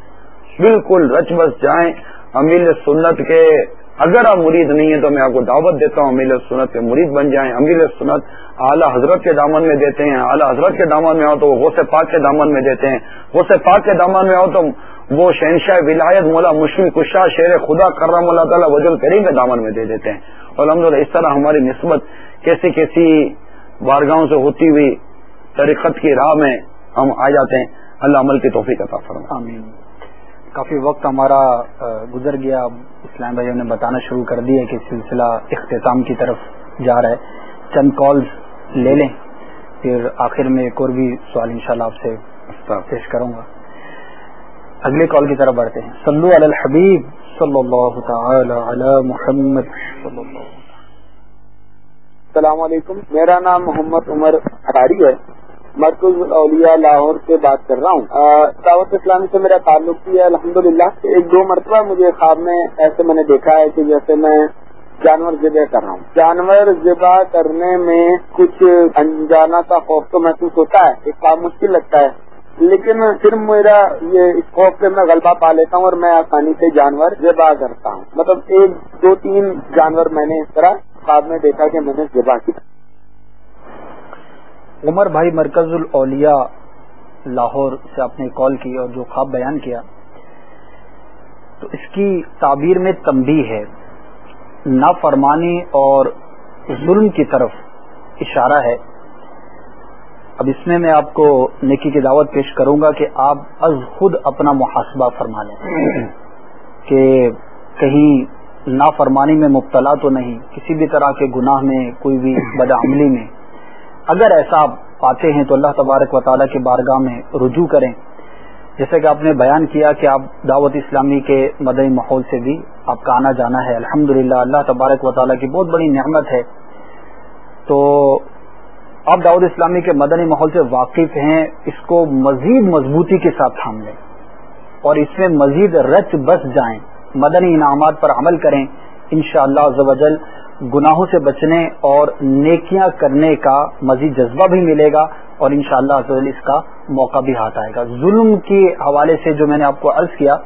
S2: بالکل رچ بس جائیں امیل سنت کے۔ اگر آپ مرید نہیں ہیں تو میں آپ کو دعوت دیتا ہوں، امیر سنت کے مرید بن جائیں۔ امیر سنت اعلیٰ حضرت کے دامن میں دیتے ہیں۔ اعلیٰ حضرت کے دامن میں آؤ تو وہ غوث پاک کے دامن میں دیتے ہیں۔ غوث پاک کے دامن میں آؤ تو وہ شہنشاہ ولایت مولا مشکل کشا شیر خدا کرم اللہ تعالیٰ وجل کریم کے دامن میں دے دیتے ہیں۔ اور الحمد اس طرح ہماری نسبت کیسی کیسی بارگاہوں سے ہوتی ہوئی طریقت کی راہ میں ہم آ جاتے ہیں۔ اللہ عمل کی توفیق عطا فرما
S1: آمین۔ کافی وقت ہمارا گزر گیا۔ اسلام بھائی نے بتانا شروع کر دیا کہ سلسلہ اختتام کی طرف جا رہا ہے۔ چند کالز لے لیں پھر آخر میں ایک اور بھی سوال انشاءاللہ آپ سے پیش کروں گا۔ اگلے کال کی طرف بڑھتے ہیں۔ صلو علی الحبیب صلی اللہ تعالی علی محمد صلی اللہ
S5: السلام علیکم۔ میرا نام محمد عمر اٹاری ہے۔ مرکز اولیاء لاہور سے بات کر رہا ہوں۔ دعوت اسلامی سے میرا تعلق بھی ہے الحمد للہ ایک دو مرتبہ مجھے خواب میں ایسے میں نے دیکھا ہے کہ جیسے میں جانور ذبح کر رہا ہوں۔ جانور ذبح کرنے میں کچھ انجانا کا خوف تو محسوس ہوتا ہے، ایک کام مشکل لگتا ہے۔ لیکن پھر میرا یہ اس خوف سے میں غلبہ پا لیتا ہوں اور میں آسانی سے جانور ذبح کرتا ہوں۔ مطلب ایک، دو، تین جانور میں نے اس طرح خواب میں دیکھا کہ میں نے ذبح کی۔
S1: عمر بھائی مرکز الاولیاء لاہور سے آپ نے کال کی اور جو خواب بیان کیا۔ تو اس کی تعبیر میں تمبی ہے۔ نافرمانی اور ظلم کی طرف اشارہ ہے۔ اب اس میں میں آپ کو نیکی کی دعوت پیش کروں گا کہ آپ از خود اپنا محاسبہ فرما لیں کہ کہیں نافرمانی میں مبتلا تو نہیں کسی بھی طرح کے گناہ میں کوئی بھی بدعملی میں۔ اگر ایسا آپ پاتے ہیں تو اللہ تبارک و تعالیٰ کی بارگاہ میں رجوع کریں۔ جیسے کہ آپ نے بیان کیا کہ آپ دعوت اسلامی کے مدنی ماحول سے بھی آپ کا آنا جانا ہے۔ الحمد اللہ تبارک و تعالیٰ کی بہت بڑی نعمت ہے۔ تو آپ دعوت اسلامی کے مدنی ماحول سے واقف ہیں، اس کو مزید مضبوطی کے ساتھ تھام لیں اور اس میں مزید رچ بس جائیں، مدنی انعامات پر عمل کریں ان شاء اللہ گناہوں سے بچنے اور نیکیاں کرنے کا مزید جذبہ بھی ملے گا اور ان شاء اللہ اس کا موقع بھی ہاتھ آئے گا۔ ظلم کے حوالے سے جو میں نے آپ کو عرض کیا،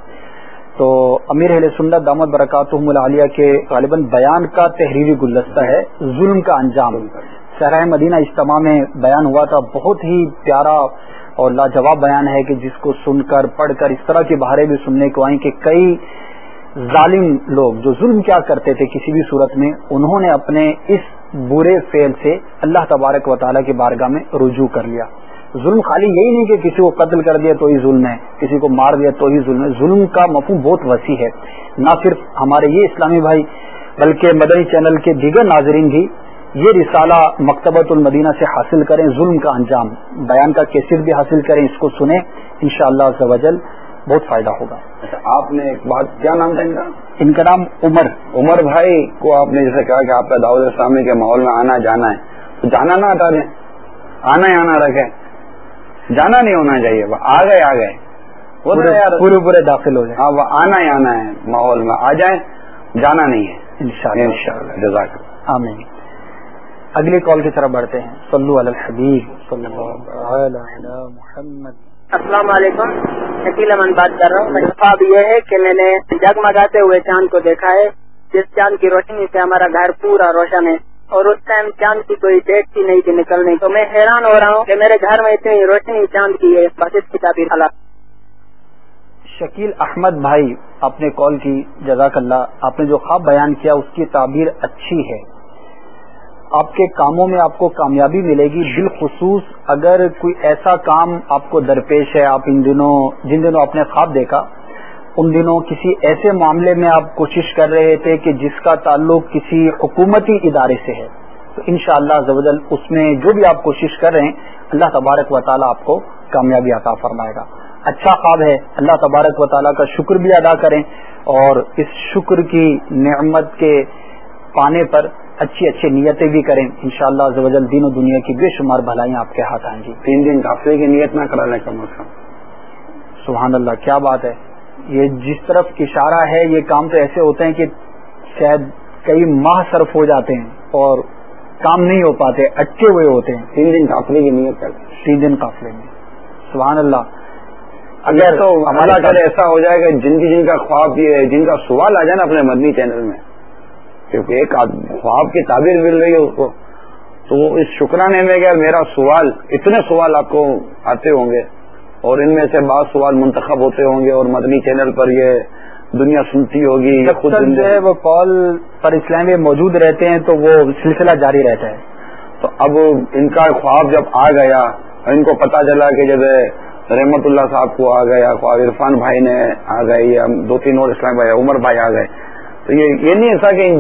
S1: تو امیر اہل سنت دامت برکات العالیہ کے غالباً بیان کا تحریری گلدستہ ہے، ظلم کا انجام۔ سہرائے مدینہ اجتماع میں بیان ہوا تھا، بہت ہی پیارا اور لاجواب بیان ہے کہ جس کو سن کر، پڑھ کر، اس طرح کی بہاریں بھی سننے کو آئیں کہ کئی ظالم لوگ جو ظلم کیا کرتے تھے کسی بھی صورت میں، انہوں نے اپنے اس برے فعل سے اللہ تبارک و تعالیٰ کی بارگاہ میں رجوع کر لیا۔ ظلم خالی یہی نہیں کہ کسی کو قتل کر دیا تو ہی ظلم ہے، کسی کو مار دیا تو ہی ظلم ہے۔ ظلم کا مفہوم بہت وسیع ہے۔ نہ صرف ہمارے یہ اسلامی بھائی، بلکہ مدنی چینل کے دیگر ناظرین بھی یہ رسالہ مکتبۃ المدینہ سے حاصل کریں ظلم کا انجام بیان کا کیسٹ بھی حاصل کریں اس کو سنیں انشاءاللہ شاء اللہ بہت فائدہ ہوگا۔
S2: اچھا آپ نے ایک بات کیا نام تھا ان کا؟
S1: ان کا نام عمر۔
S2: عمر بھائی کو آپ نے جیسے کہا کہ آپ کا دعوت اسلامی کے ماحول میں آنا جانا ہے تو جانا نہ ہٹا دیں آنا ہی آنا رکھے۔ جانا نہیں ہونا چاہیے وہ آ گئے آ گئے۔
S1: پورے پورے داخل ہو جائیں۔
S2: ہاں وہ آنا ہی آنا ہے ماحول میں آ جائیں جانا نہیں ہے۔ ان شاء اللہ۔ جزاک
S1: آمین۔ اگلی کال کی طرف بڑھتے ہیں۔ صلو علی الحبیب صلی اللہ علی محمد۔
S6: السلام علیکم۔ شکیل امن بات کر رہا ہوں۔ خواب یہ ہے کہ میں نے جگمگاتے ہوئے چاند کو دیکھا ہے۔ جس چاند کی روشنی سے ہمارا گھر پورا روشن ہے اور اس ٹائم چاند کی کوئی ڈیٹ کی نہیں تھی نکلنے تو میں حیران ہو رہا ہوں کہ میرے گھر میں اتنی روشنی چاند کی ہے۔ بس اس کی تعبیر حالات
S1: شکیل احمد بھائی آپ نے کال کی۔ جزاک اللہ۔ آپ نے جو خواب بیان کیا اس کی تعبیر اچھی ہے۔ آپ کے کاموں میں آپ کو کامیابی ملے گی بالخصوص اگر کوئی ایسا کام آپ کو درپیش ہے، آپ ان دنوں، جن دنوں آپ نے خواب دیکھا، ان دنوں کسی ایسے معاملے میں آپ کوشش کر رہے تھے کہ جس کا تعلق کسی حکومتی ادارے سے ہے، تو ان شاء اللہ اس میں جو بھی آپ کوشش کر رہے ہیں، اللہ تبارک و تعالیٰ آپ کو کامیابی عطا فرمائے گا۔ اچھا خواب ہے، اللہ تبارک و تعالیٰ کا شکر بھی ادا کریں اور اس شکر کی نعمت کے پانے پر اچھی اچھی نیتیں بھی کریں۔ ان شاء اللہ دین و دنیا کی بے شمار بھلائیاں آپ کے ہاتھ آئیں گی۔
S2: تین دن کافی کی نیت نہ کرانے کم از کم۔
S1: سبحان اللہ کیا بات ہے۔ یہ جس طرف اشارہ ہے یہ کام تو ایسے ہوتے ہیں کہ شاید کئی ماہ صرف ہو جاتے ہیں اور کام نہیں ہو پاتے اٹکے ہوئے ہوتے ہیں۔
S2: تین دن کافلے کی نیت کرتے
S1: تین دن قافلے میں سبحان اللہ
S2: اگر تو ہمارا گھر ایسا ہو جائے گا جن کی جن کا خواب یہ جن کا سوال آ جائے نا اپنے مدنی چینل میں کیونکہ ایک خواب کی تعبیر مل رہی ہے اس کو۔ تو اس شکرانے میں گیا میرا سوال اتنے سوال آپ کو آتے ہوں گے اور ان میں سے بعض سوال منتخب ہوتے ہوں گے اور مدنی چینل پر یہ دنیا سنتی ہوگی
S1: خود جو ہے وہ کال پر اسلام میں موجود رہتے ہیں تو وہ سلسلہ جاری رہتا ہے۔
S2: تو اب ان کا خواب جب آ گیا ان کو پتا چلا کہ جب رحمت اللہ صاحب کو آ گیا خواب عرفان بھائی نے آ گئے یا دو تین اور اسلام بھائی عمر بھائی آ گئے تو یہ یہ نہیں ایسا کہ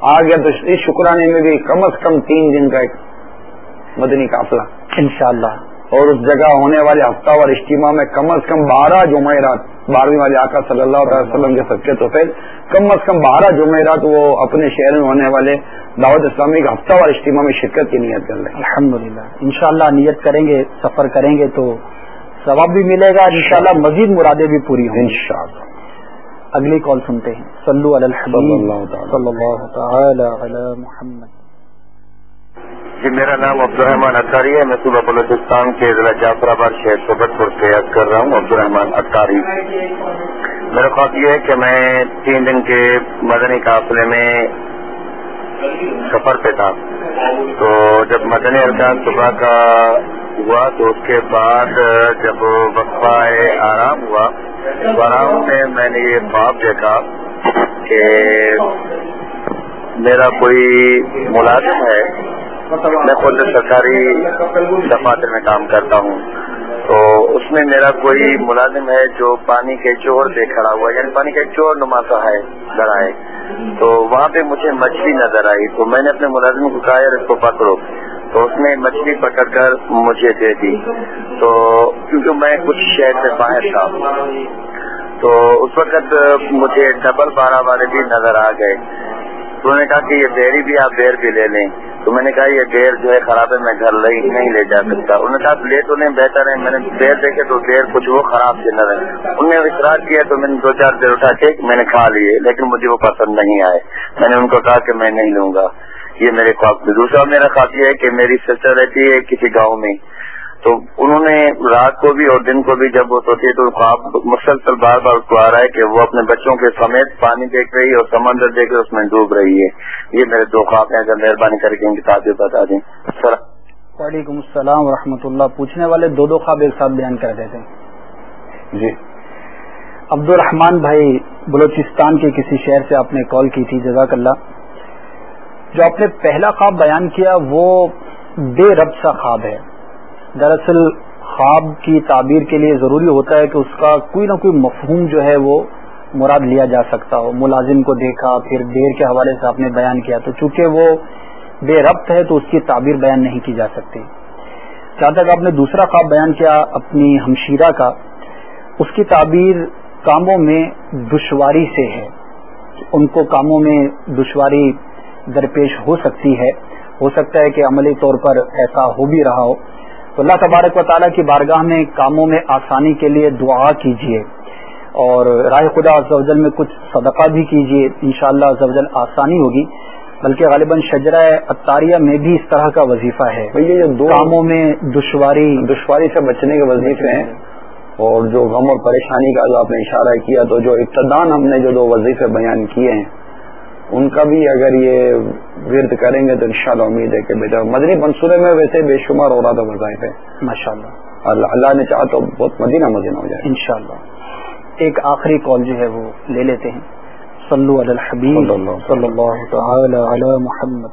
S2: آ گیا تو اس شکرانے میں بھی کم از کم تین دن کا ایک مدنی قافلہ۔
S1: انشاءاللہ۔
S2: اور اس جگہ ہونے والے ہفتہ وار اجتماع میں کم از کم بارہ جمعرات بارہویں والے آقا صلی اللہ علیہ وسلم کے سچے تو پھر کم از کم بارہ جمعرات وہ اپنے شہر میں ہونے والے دعوت اسلامی کا ہفتہ وار اجتماع میں شرکت کی نیت کر رہے ہیں۔
S1: الحمد للہ ان شاء اللہ نیت کریں گے سفر کریں گے تو ثواب بھی ملے گا ان شاء اللہ مزید مرادیں بھی پوری ہوں
S2: ان شاء اللہ
S1: اگلی کال سنتے ہیں۔ صلو علی الحبیب۔ صلی اللہ تعالی۔ علی محمد۔
S7: جی میرا نام عبد الرحمان اطاری ہے۔ میں صوبہ بلوچستان کے ضلع جعفر آباد شہر سوبت پور سے یاد کر رہا ہوں عبد الرحمان اطاری۔ میرا خواب یہ ہے کہ میں تین دن کے مدنی قافلے میں سفر پہ تھا۔ تو جب مدنی ارکان صبح کا ہوا تو اس کے بعد جب وقفہ آرام ہوا تو آرام میں میں نے یہ خواب دیکھا کہ میرا کوئی ملازم ہے۔ میں خود سرکاری دفاتر میں کام کرتا ہوں۔ تو اس میں میرا کوئی ملازم ہے جو پانی کے چور سے کھڑا ہوا یعنی پانی کا چور نماسا ہے لڑائے تو وہاں پہ مجھے مچھلی نظر آئی، تو میں نے اپنے ملازم کو کہا، یار اس کو پکڑو۔ تو اس نے مچھلی پکڑ کر مجھے دے دی۔ تو کیونکہ میں کچھ شہر سے باہر تھا، تو اس وقت مجھے ڈبل بارہ والے بھی نظر آ گئے۔ تو انہوں نے کہا کہ یہ بیری بھی آپ بیر بھی لے لیں۔ تو میں نے کہا یہ بیر جو ہے خراب ہے، میں گھر نہیں لے جا سکتا۔ انہوں نے کہا لے تو نہیں بہتر ہے میں نے بیر دیکھے تو بیر کچھ وہ خراب سے نہ رہے۔ انہوں نے اصرار کیا تو میں نے دو چار دیر اٹھا کے میں نے کھا لیے، لیکن مجھے وہ پسند نہیں آئے۔ میں نے ان کو کہا کہ میں نہیں لوں گا۔ یہ میرے خواب دوسرا میرا خواب یہ ہے کہ میری سسٹر رہتی ہے کسی گاؤں میں۔ تو انہوں نے رات کو بھی اور دن کو بھی جب وہ سوتی ہے تو خواب مسلسل بار بار اس کو آ رہا ہے کہ وہ اپنے بچوں کے سمیت پانی دیکھ رہی ہے اور سمندر دیکھ رہی اس میں ڈوب رہی ہے۔ یہ میرے دو خواب ہیں اگر مہربانی کر کے ان کی تعداد بتا دیں۔
S1: وعلیکم السلام و اللہ۔ پوچھنے والے دو دو خواب ایک ساتھ بیان کر دیتے ہیں۔
S2: جی۔
S1: عبد الرحمان بھائی بلوچستان کے کسی شہر سے آپ نے کال کی تھی جزاک اللہ۔ جو آپ نے پہلا خواب بیان کیا وہ بے رب سا خواب ہے۔ دراصل خواب کی تعبیر کے لیے ضروری ہوتا ہے کہ اس کا کوئی نہ کوئی مفہوم جو ہے وہ مراد لیا جا سکتا ہو۔ ملازم کو دیکھا، پھر دیر کے حوالے سے آپ نے بیان کیا۔ تو چونکہ وہ بے ربط ہے تو اس کی تعبیر بیان نہیں کی جا سکتی۔ جہاں تک آپ نے دوسرا خواب بیان کیا اپنی ہمشیرہ کا، اس کی تعبیر کاموں میں دشواری سے ہے۔ ان کو کاموں میں دشواری درپیش ہو سکتی ہے۔ ہو سکتا ہے کہ عملی طور پر ایسا ہو بھی رہا ہو۔ تو اللہ تبارک و تعالیٰ کی بارگاہ میں کاموں میں آسانی کے لیے دعا کیجیے اور رائے خدا افضل میں کچھ صدقہ بھی کیجیے ان شاء اللہ افضل آسانی ہوگی بلکہ غالباً شجرہ اطاریہ میں بھی اس طرح کا وظیفہ ہے۔
S2: یہ جو
S1: کاموں میں دشواری
S2: دشواری سے بچنے کے وظیفے ہیں اور جو غم اور پریشانی کا جو آپ نے اشارہ کیا تو جو ابتدان ہم نے جو دو وظیفے بیان کیے ہیں ان کا بھی اگر یہ ورد کریں گے تو انشاءاللہ امید ہے کہ بیٹا مدنی منصورے میں ویسے بے شمار ہو رہا تھا وظائف ہے
S1: ماشاء اللہ
S2: اللہ اللہ نے چاہا تو بہت مدینہ مدینہ ہو جائے۔
S1: انشاءاللہ۔ ایک آخری کال جو ہے وہ لے لیتے ہیں۔ صلو علی الحبیب۔ صلی اللہ تعالی علی محمد۔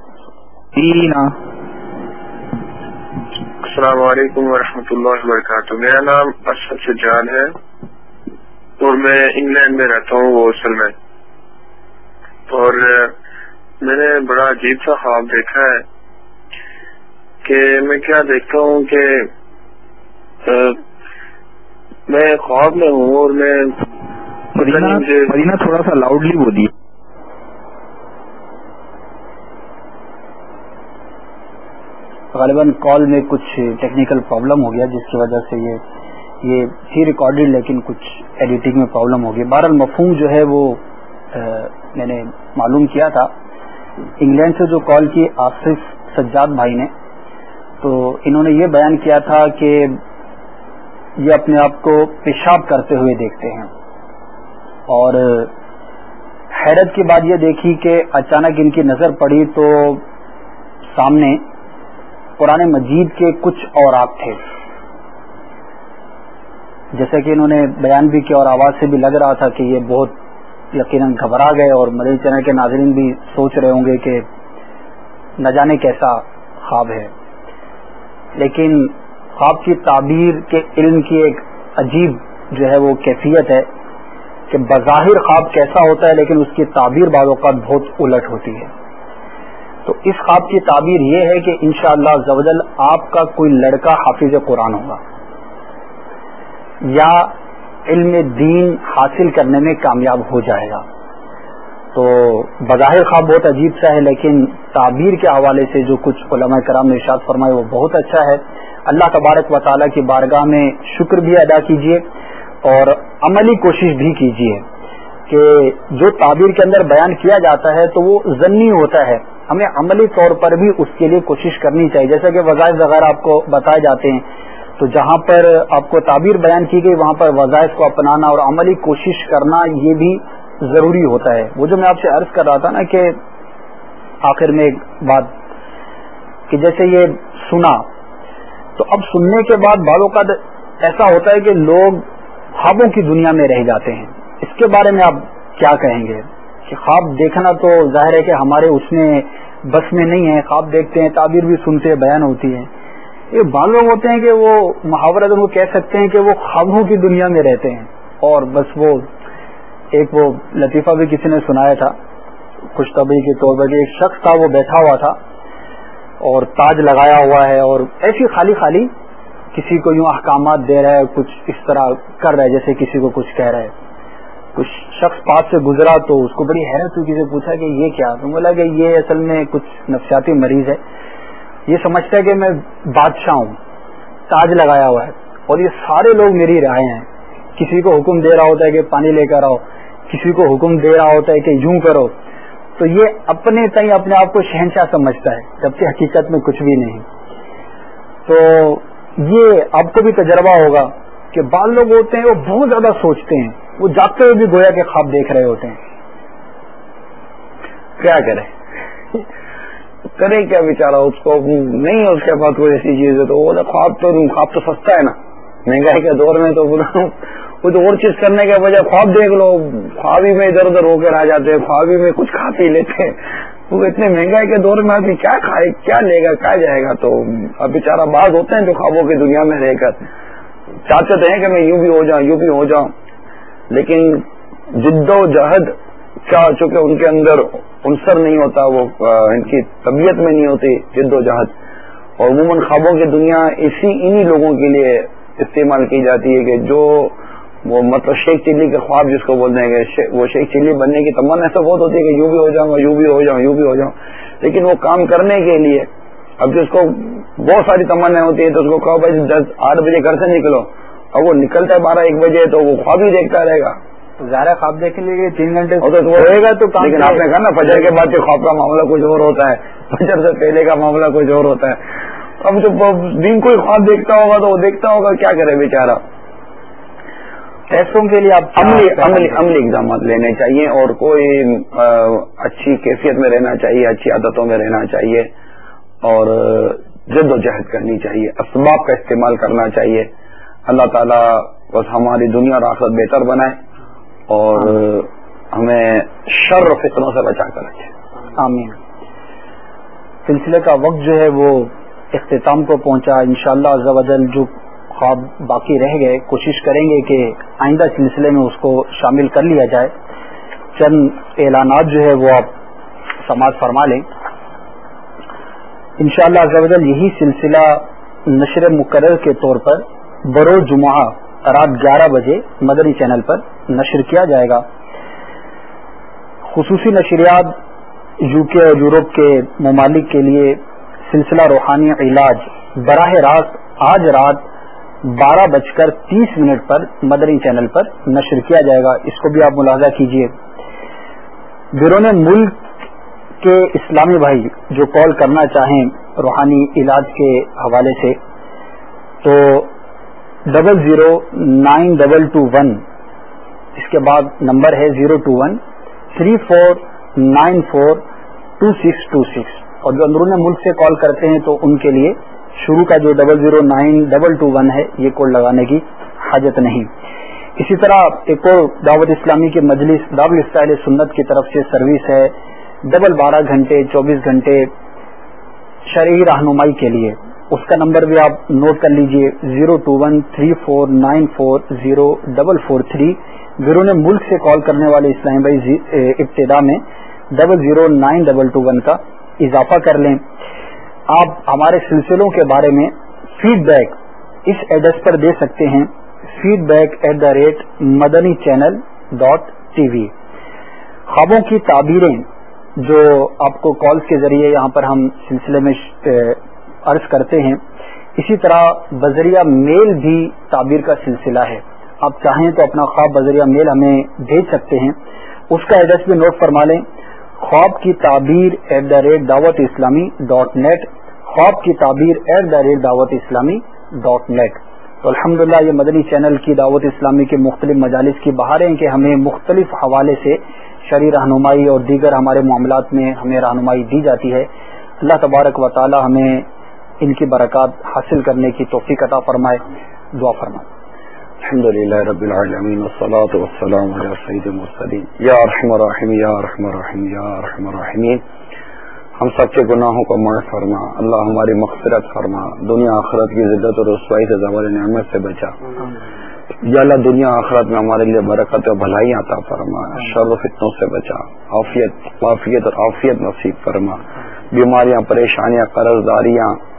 S5: السلام علیکم ورحمۃ اللہ وبرکاتہ۔ میرا نام ارشد سجاد ہے اور میں انگلینڈ میں رہتا ہوں وہ اصل میں۔ اور میں نے بڑا عجیب سا خواب دیکھا ہے کہ میں کیا دیکھتا ہوں کہ میں خواب میں ہوں اور میں
S8: مدینہ تھوڑا سا لاؤڈلی بولیے
S1: غالباً کال میں کچھ ٹیکنیکل پرابلم ہو گیا جس کی وجہ سے یہ یہ تھی ریکارڈیڈ لیکن کچھ ایڈیٹنگ میں پرابلم ہو گئی بہرحال مفہوم جو ہے وہ میں نے معلوم کیا تھا۔ انگلینڈ سے جو کال کی آصف سجاد بھائی نے، تو انہوں نے یہ بیان کیا تھا کہ یہ اپنے آپ کو پیشاب کرتے ہوئے دیکھتے ہیں۔ اور حیرت کی بات یہ دیکھی کہ اچانک ان کی نظر پڑی تو سامنے قرآن مجید کے کچھ اوراق تھے۔ جیسا کہ انہوں نے بیان بھی کیا اور آواز سے بھی لگ رہا تھا کہ یہ بہت یقیناً گھبرا گئے اور مدنی چینل کے ناظرین بھی سوچ رہے ہوں گے کہ نہ جانے کیسا خواب ہے۔ لیکن خواب کی تعبیر کے علم کی ایک عجیب جو ہے وہ کیفیت ہے کہ بظاہر خواب کیسا ہوتا ہے لیکن اس کی تعبیر بعض اوقات بہت الٹ ہوتی ہے۔ تو اس خواب کی تعبیر یہ ہے کہ انشاءاللہ شاء اللہ آپ کا کوئی لڑکا حافظ قرآن ہوگا۔ یا علم دین حاصل کرنے میں کامیاب ہو جائے گا۔ تو بظاہر خواب بہت عجیب سا ہے، لیکن تعبیر کے حوالے سے جو کچھ علماء کرام نے ارشاد فرمائے وہ بہت اچھا ہے۔ اللہ تبارک و تعالیٰ کی بارگاہ میں شکر بھی ادا کیجیے اور عملی کوشش بھی کیجیے کہ جو تعبیر کے اندر بیان کیا جاتا ہے تو وہ ضنی ہوتا ہے۔ ہمیں عملی طور پر بھی اس کے لیے کوشش کرنی چاہیے۔ جیسا کہ وظائف وغیرہ آپ کو بتائے جاتے ہیں تو جہاں پر آپ کو تعبیر بیان کی گئی، وہاں پر وظائف کو اپنانا اور عملی کوشش کرنا یہ بھی ضروری ہوتا ہے۔ وہ جو میں آپ سے عرض کر رہا تھا نا کہ آخر میں ایک بات کہ جیسے یہ سنا، تو اب سننے کے بعد بالوں کا ایسا ہوتا ہے کہ لوگ خوابوں کی دنیا میں رہ جاتے ہیں۔ اس کے بارے میں آپ کیا کہیں گے؟ کہ خواب دیکھنا تو ظاہر ہے کہ ہمارے اس میں بس میں نہیں ہے، خواب دیکھتے ہیں، تعبیر بھی سنتے بیان ہوتی ہے۔ یہ بعض لوگ ہوتے ہیں کہ وہ محاورت ان کو کہہ سکتے ہیں کہ وہ خوابوں کی دنیا میں رہتے ہیں اور بس وہ ایک وہ لطیفہ بھی کسی نے سنایا تھا، خوش طبی کے طور پر ایک شخص تھا، وہ بیٹھا ہوا تھا اور تاج لگایا ہوا ہے اور ایسی خالی خالی کسی کو یوں احکامات دے رہا ہے، کچھ اس طرح کر رہا ہے، جیسے کسی کو کچھ کہہ رہا ہے۔ کچھ شخص پاس سے گزرا تو اس کو بڑی حیرت ہوئی، کسی پوچھا کہ یہ کیا؟ تو بولا کہ یہ اصل میں کچھ نفسیاتی مریض ہے۔ یہ سمجھتا ہے کہ میں بادشاہ ہوں، تاج لگایا ہوا ہے۔ اور یہ سارے لوگ میری رائے ہیں۔ کسی کو حکم دے رہا ہوتا ہے کہ پانی لے کر آؤ، کسی کو حکم دے رہا ہوتا ہے کہ یوں کرو۔ تو یہ اپنے تئیں اپنے آپ کو شہنشاہ سمجھتا ہے، جبکہ حقیقت میں کچھ بھی نہیں۔ تو یہ آپ کو بھی تجربہ ہوگا کہ بال لوگ ہوتے ہیں، وہ بہت زیادہ سوچتے ہیں۔ وہ جاگتے ہوئے بھی گویا کے خواب دیکھ رہے ہوتے ہیں۔
S2: کیا کرے کرے کیا بیچارہ؟ اس کو نہیں، اس کے پاس کوئی ایسی چیز ہے تو وہ خواب تو خواب تو سستا ہے نا۔ مہنگائی کے دور میں تو کچھ اور چیز کرنے کے وجہ خواب دیکھ لو۔ خوابی میں ادھر ادھر ہو کے آ جاتے ہیں، خوابی میں کچھ کھا پی لیتے ہیں۔ وہ اتنے مہنگائی کے دور میں آدمی کیا کھائے، کیا لے گا، کیا جائے گا؟ تو اب بیچارہ بعض ہوتے ہیں جو خوابوں کی دنیا میں رہ کر۔ چاہتے ہیں کہ میں یوں بھی ہو جاؤں، یوں بھی ہو جاؤں، لیکن جد و جہد کیا چونکہ ان کے اندر عنصر نہیں ہوتا، وہ ان کی طبیعت میں نہیں ہوتی جد و جہد۔ اور عموماً خوابوں کی دنیا اسی انہی لوگوں کے لیے استعمال کی جاتی ہے کہ جو وہ مطلب شیخ چلی کے خواب جس کو بولتے ہیں کہ وہ شیخ چلی بننے کی تمنا ایسا بہت ہوتی ہے کہ یوں بھی ہو جاؤں گا یوں بھی ہو جاؤں، یوں بھی ہو جاؤں۔ لیکن وہ کام کرنے کے لیے، اب جس کو بہت ساری تمنا ہوتی ہے تو اس کو کہو بھائی دس، آٹھ بجے گھر سے نکلو۔ اور وہ نکلتا ہے بارہ، ایک بجے تو وہ خواب ہی دیکھتا رہے گا۔
S1: زیادہ خواب دیکھ لیے تین گھنٹے
S2: گا تو لیکن آپ نے کہا نا فجر کے بعد خواب کا معاملہ کچھ اور ہوتا ہے۔ فجر سے پہلے کا معاملہ کچھ اور ہوتا ہے۔ اب جو دن کوئی خواب دیکھتا ہوگا تو وہ دیکھتا ہوگا کیا کرے بیچارہ؟
S1: ٹیسٹوں کے لیے آپ
S2: عملی عملی عملی اقدامات لینے چاہیے اور کوئی اچھی کیفیت میں رہنا چاہیے اچھی عادتوں میں رہنا چاہیے اور جد و جہد کرنی چاہیے اسباب کا استعمال کرنا چاہیے۔ اللہ تعالیٰ بس ہماری دنیا اور آخرت بہتر بنائے۔ اور ہمیں شر و فکروں سے بچا کر رکھے۔
S1: آمین۔ سلسلے کا وقت جو ہے وہ اختتام کو پہنچا۔ انشاءاللہ شاء اللہ جو خواب باقی رہ گئے، کوشش کریں گے کہ آئندہ سلسلے میں اس کو شامل کر لیا جائے۔ چند اعلانات جو ہے وہ آپ سماج فرما لیں۔ انشاءاللہ شاء اللہ یہی سلسلہ نشر مقرر کے طور پر برو جمعہ رات گیارہ بجے مدری چینل پر نشر کیا جائے گا۔ خصوصی نشریات یو کے اور یورپ کے ممالک کے لیے سلسلہ روحانی علاج براہ راست آج رات بارہ بج کر تیس منٹ پر مدری چینل پر نشر کیا جائے گا۔ اس کو بھی آپ ملاحظہ کیجیے بیرون ملک کے اسلامی بھائی جو کال کرنا چاہیں روحانی علاج کے حوالے سے، تو double zero nine double two one اس کے بعد نمبر ہے zero two one three four nine four two six two six اور جو اندرون ملک سے کال کرتے ہیں تو ان کے لیے شروع کا جو double zero nine double two one ہے، یہ کوڈ لگانے کی حاجت نہیں۔ اسی طرح ایک اور دعوت اسلامی کے مجلس دعوت اسٹائل سنت کی طرف سے سروس ہے ڈبل بارہ گھنٹے، چوبیس گھنٹے شرعی رہنمائی کے لیے۔ اس کا نمبر بھی آپ نوٹ کر لیجیے، zero two one three four nine four zero double four three. بیرون ملک سے کال کرنے والے اسلام بھائی ابتدا میں double zero nine double two one کا اضافہ کر لیں۔ آپ ہمارے سلسلوں کے بارے میں فیڈ بیک اس ایڈریس پر دے سکتے ہیں feedback at the rate Madani channel dot T V خوابوں کی تعبیریں جو آپ کو کالز کے ذریعے یہاں پر ہم سلسلے میں عرض کرتے ہیں، اسی طرح بذریعہ میل بھی تعبیر کا سلسلہ ہے۔ آپ چاہیں تو اپنا خواب بذریعہ میل ہمیں بھیج سکتے ہیں۔ اس کا ایڈریس بھی نوٹ فرما لیں۔ خواب کی تعبیر ایٹ دا ریٹ دعوت اسلامی ڈاٹ نیٹ، خواب کی تعبیر ایٹ دا ریٹ دعوت اسلامی ڈاٹ نیٹ۔ تو الحمد یہ مدنی چینل کی دعوت اسلامی کے مختلف مجالس کی بہاریں کہ ہمیں مختلف حوالے سے شرع رہنمائی اور دیگر ہمارے معاملات میں ہمیں رہنمائی دی جاتی ہے۔ اللہ تبارک و تعالی ہمیں ان کی برکات حاصل کرنے کی توفیق عطا فرمائے دعا فرمائے۔
S2: الحمد للہ رب العالمین والصلاة والسلام علی سید المرسلین۔ یا رحم الرحیم یا رحم الرحیم یا رحم الرحیمین ہم سب کے گناہوں کو معاف فرما۔ اللہ ہماری مغفرت فرما۔ دنیا آخرت کی ضدت اور رسوائی سے زوال نعمت سے بچا۔ یا اللہ دنیا آخرت میں ہمارے لیے برکت اور بھلائی عطا فرما۔ شر و فتنوں سے بچا۔ عافیت عافیت اور عافیت نصیب فرما۔ بیماریاں پریشانیاں قرض داریاں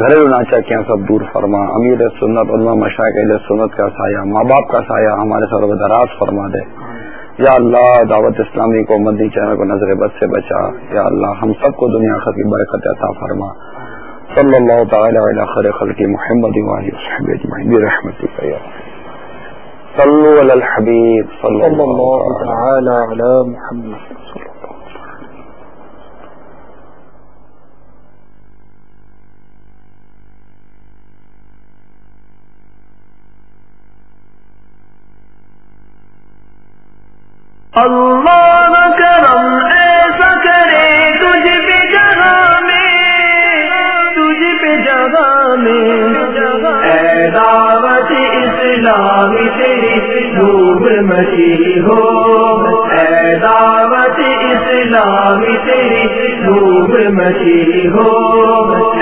S2: گھریلو ناچا کیا سب دور فرما، امیر سنت، علماء مشاق سنت کا سایہ، ماں باپ کا سایہ ہمارے سر دراز فرما دے۔ یا اللہ، دعوت اسلامی کو، مدنی چینل کو نظر بد سے بچا۔ یا اللہ، ہم سب کو دنیا خط کی برکت عطا فرما۔ صلی اللہ تعالی علی خیر خلق محمد رحمتی صلو علی الحبیب صلی اللہ تعالی علی محمد۔
S3: اللہ کرم، ایسا کرے تجھ پہ جگہ میں تجھ پہ جگہ میں اے دعوت اسلامی تیری ڈوب مچی ہو۔ اے دعوت اسلامی تیری ڈوب مچی ہو۔